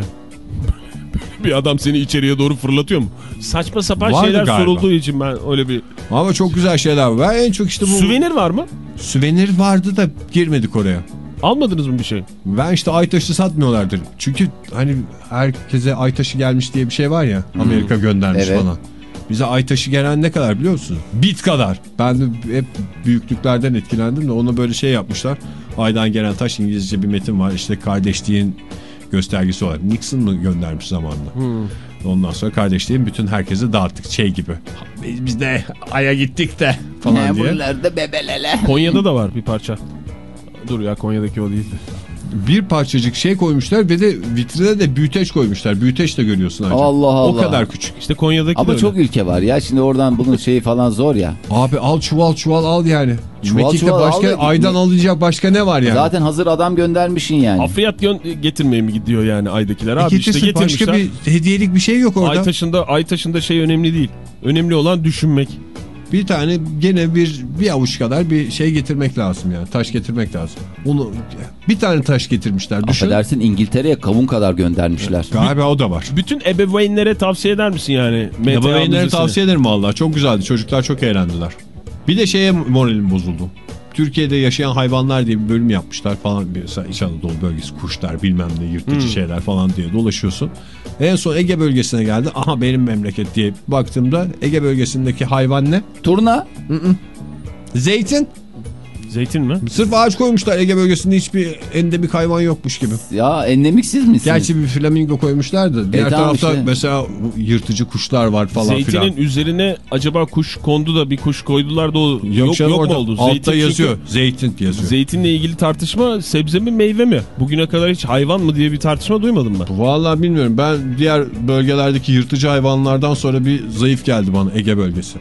Bir adam seni içeriye doğru fırlatıyor mu? Saçma sapan Vardı şeyler galiba. sorulduğu için ben öyle bir... Ama çok güzel şeyler var. Ben en çok işte bu... Süvenir var mı? Süvenir vardı da girmedik oraya. Almadınız mı bir şey? Ben işte ay taşı satmıyorlardır. Çünkü hani herkese ay taşı gelmiş diye bir şey var ya. Amerika göndermiş Evet. falan. Bize ay taşı gelen ne kadar biliyor musun? Bit kadar. Ben de hep büyüklüklerden etkilendim de ona böyle şey yapmışlar. Aydan gelen taş İngilizce bir metin var. İşte kardeşliğin göstergesi olarak. Nixon mı göndermiş zamanında? Ondan sonra kardeşliğin bütün herkese dağıttık şey gibi. Biz, biz de aya gittik de falan diye. buralarda bebelele. Konya'da da var bir parça. Dur ya Konya'daki o değil. Bir parçacık şey koymuşlar ve de vitrine de büyüteç koymuşlar. Büyüteç de görüyorsun ancak. Allah O Allah. kadar küçük. İşte Konya'daki Ama çok ülke var ya. Şimdi oradan bunun şeyi falan zor ya. Abi al çuval çuval al yani. Çuval Mekik'te çuval al başka da- aydan alacak başka ne var yani? Zaten hazır adam göndermişsin yani. Hafriyat gön- getirmeye mi gidiyor yani aydakiler? Abi E işte getirmişler. başka bir hediyelik bir şey yok orada. Ay taşında, ay taşında şey önemli değil. Önemli olan düşünmek. Bir tane gene bir bir avuç kadar bir şey getirmek lazım yani. Taş getirmek lazım. Onu bir tane taş getirmişler. Düşün. Affedersin İngiltere'ye kavun kadar göndermişler. Galiba o da var. Bütün ebeveynlere tavsiye eder misin yani? Ebeveynlere tavsiye ederim vallahi. Çok güzeldi. Çocuklar çok eğlendiler. Bir de şeye moralim bozuldu. Türkiye'de yaşayan hayvanlar diye bir bölüm yapmışlar falan. Mesela İç Anadolu bölgesi kuşlar bilmem ne yırtıcı şeyler falan diye dolaşıyorsun. En son Ege bölgesine geldi. Aha benim memleket diye baktığımda Ege bölgesindeki hayvan ne? Turna Zeytin. Zeytin mi? Sırf ağaç koymuşlar Ege bölgesinde hiçbir endemik hayvan yokmuş gibi. Ya endemiksiz misiniz? Gerçi bir flamingo koymuşlardı. Diğer E, tarafta işte. mesela yırtıcı kuşlar var falan Zeytinin filan. üzerine acaba kuş kondu da bir kuş koydular da o yok, yok, canım, mu orada oldu? Altta Zeytin çünkü- yazıyor. Zeytin yazıyor. Zeytinle ilgili tartışma sebze mi meyve mi? Bugüne kadar hiç hayvan mı diye bir tartışma duymadım ben. Vallahi bilmiyorum. Ben diğer bölgelerdeki yırtıcı hayvanlardan sonra bir zayıf geldi bana Ege bölgesi.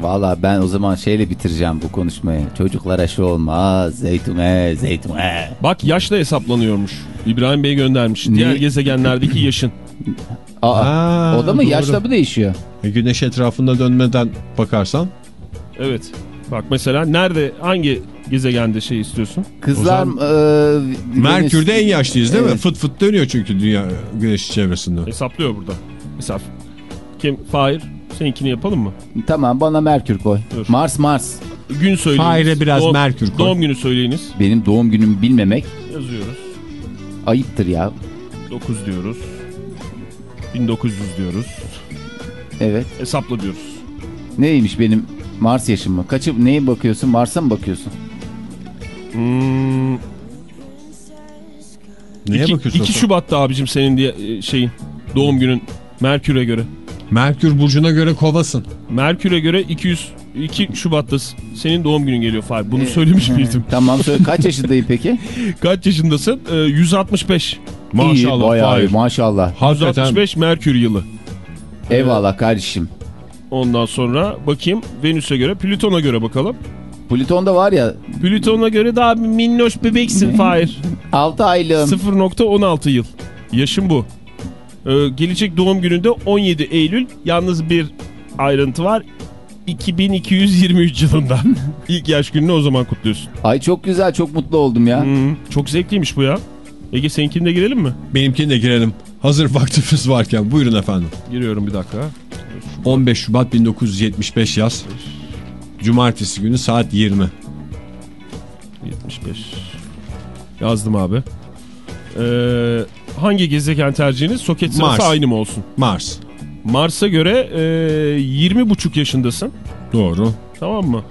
Valla ben o zaman şeyle bitireceğim bu konuşmayı. Çocuklara şu olmaz. Zeytune, zeytune. Bak yaşla hesaplanıyormuş. İbrahim Bey göndermiş. Diğer gezegenlerdeki yaşın. Aa, Ha, o da mı? doğru. Yaşla mı değişiyor? E, güneş etrafında dönmeden bakarsan Evet. Bak mesela nerede hangi gezegende şey istiyorsun? Kızlar... e, Merkür'de en yaşlıyız değil mi? Evet. Fıt fıt dönüyor çünkü dünya güneş çevresinde. Hesaplıyor burada. Hesap. Kim? Fahir. Seninkini yapalım mı? Tamam bana Merkür koy. Dur. Mars Mars. Gün söyleyiniz. Fahir'e biraz Doğum- Merkür koy. Doğum günü söyleyiniz. Benim doğum günümü bilmemek Yazıyoruz. ayıptır ya. 9 diyoruz. 1900 diyoruz. Evet. Hesapla diyoruz. Neymiş benim Mars yaşım mı? Kaçı neye bakıyorsun? Mars'a mı bakıyorsun? Hmm, Neye 2, bakıyorsun? 2 Şubat'ta abicim senin diye e, şeyin doğum günün Merkür'e göre. Merkür burcuna göre kovasın. Merkür'e göre 200 2 Şubat'ta senin doğum günün geliyor Fahir. Bunu Ee, söylemiş miydim? Tamam söyle kaç yaşındayım peki? Kaç yaşındasın? Ee, 165. İyi, Maşallah. bayağı iyi, Fahir. maşallah. Hakikaten 165 Merkür yılı. Eyvallah kardeşim. Ondan sonra bakayım Venüs'e göre, Plüton'a göre bakalım. Plüton'da var ya Plüton'a göre daha bir minnoş bebeksin Fahir. 6 aylığım. 0.16 yıl. Yaşım bu. Ee, gelecek doğum gününde 17 Eylül. Yalnız bir ayrıntı var. 2223 yılında. İlk yaş gününü o zaman kutluyorsun. Ay çok güzel çok mutlu oldum ya. Hmm, çok zevkliymiş bu ya. Ege seninkine de girelim mi? benimkine de girelim. Hazır vaktimiz varken buyurun efendim. Giriyorum bir dakika. 15 Şubat 1975 yaz. Cumartesi günü saat 20. 75. Yazdım abi. Ee, hangi gezegen tercihiniz? Soket sırası Mars. aynı mı olsun? Mars. Mars'a göre e, 20,5 yaşındasın. Doğru. Tamam mı?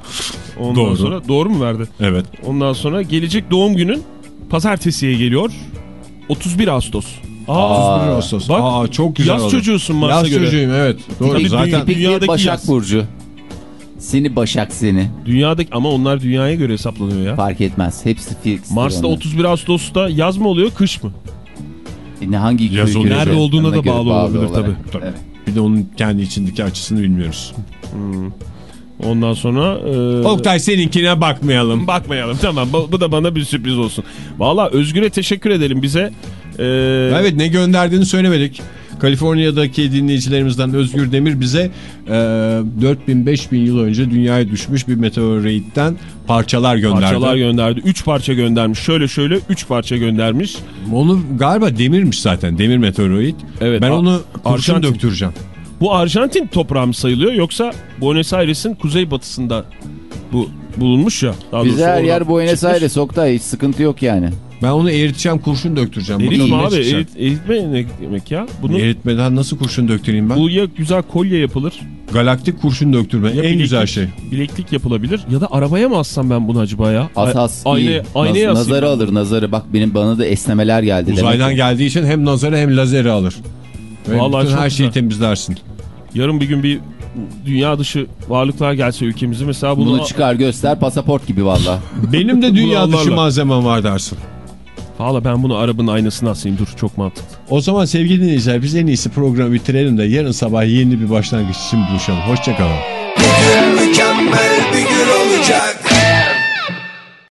Ondan Doğru. sonra doğru mu verdi? Evet. Ondan sonra gelecek doğum günün pazartesiye geliyor. 31 Ağustos. Aa, 31 Ağustos. bak, Aa, çok güzel Yaz oldu. çocuğusun Mars'a Yaz göre. çocuğuyum evet. Doğru. Tabii Zaten Tipik dünyadaki Başak yaz. Burcu. Seni Başak seni. Dünyadaki ama onlar dünyaya göre hesaplanıyor ya. Fark etmez. Hepsi fix. Mars'ta 31 Ağustos'ta yaz mı oluyor, kış mı? Ne hangi Yaz köy oluyor. küresi? Nerede olduğuna da göre bağlı olabilir tabii. Tabii. Evet. bir de onun kendi içindeki açısını bilmiyoruz. Ondan sonra... E, Oktay seninkine bakmayalım. bakmayalım tamam bu, bu da bana bir sürpriz olsun. Valla Özgür'e teşekkür edelim bize. e, Evet ne gönderdiğini söylemedik. Kaliforniya'daki dinleyicilerimizden Özgür Demir bize e, 4000-5000 yıl önce dünyaya düşmüş bir meteoritten parçalar gönderdi. Parçalar gönderdi. 3 parça göndermiş. Şöyle şöyle 3 parça göndermiş. Onu galiba demirmiş zaten. Demir meteoroid. Evet, Ben onu kurşun Arjantin. döktüreceğim. Bu Arjantin toprağı mı sayılıyor yoksa Buenos Aires'in kuzeybatısında bu bulunmuş ya. Bize her yer Buenos. Aires Oktay hiç sıkıntı yok yani. Ben onu eriteceğim kurşun döktüreceğim. Eritme abi. Erit, eritme ne demek ya? Bunu Eritmeden nasıl kurşun döktüreyim ben? bu ya güzel kolye yapılır. Galaktik kurşun döktürme. Ya en bileklik- güzel şey. Bileklik yapılabilir ya da arabaya mı assam ben bunu acaba ya? As as A- iyi. Aynaya, Naz- nazarı alır nazarı. Bak benim bana da esnemeler geldi. Uzaydan demek geldiği için hem nazarı hem lazeri alır. Ve Vallahi bütün çok her şeyi güzel. temizlersin. Yarın bir gün bir dünya dışı varlıklar gelse ülkemize mesela bunu, Bunu çıkar göster pasaport gibi valla. Benim de dünya dışı malzemem var dersin. Valla ben bunu arabanın aynasına asayım dur çok mantıklı. O zaman sevgili dinleyiciler biz en iyisi programı bitirelim de yarın sabah yeni bir başlangıç için buluşalım. Hoşçakalın. Mükemmel bir gün olacak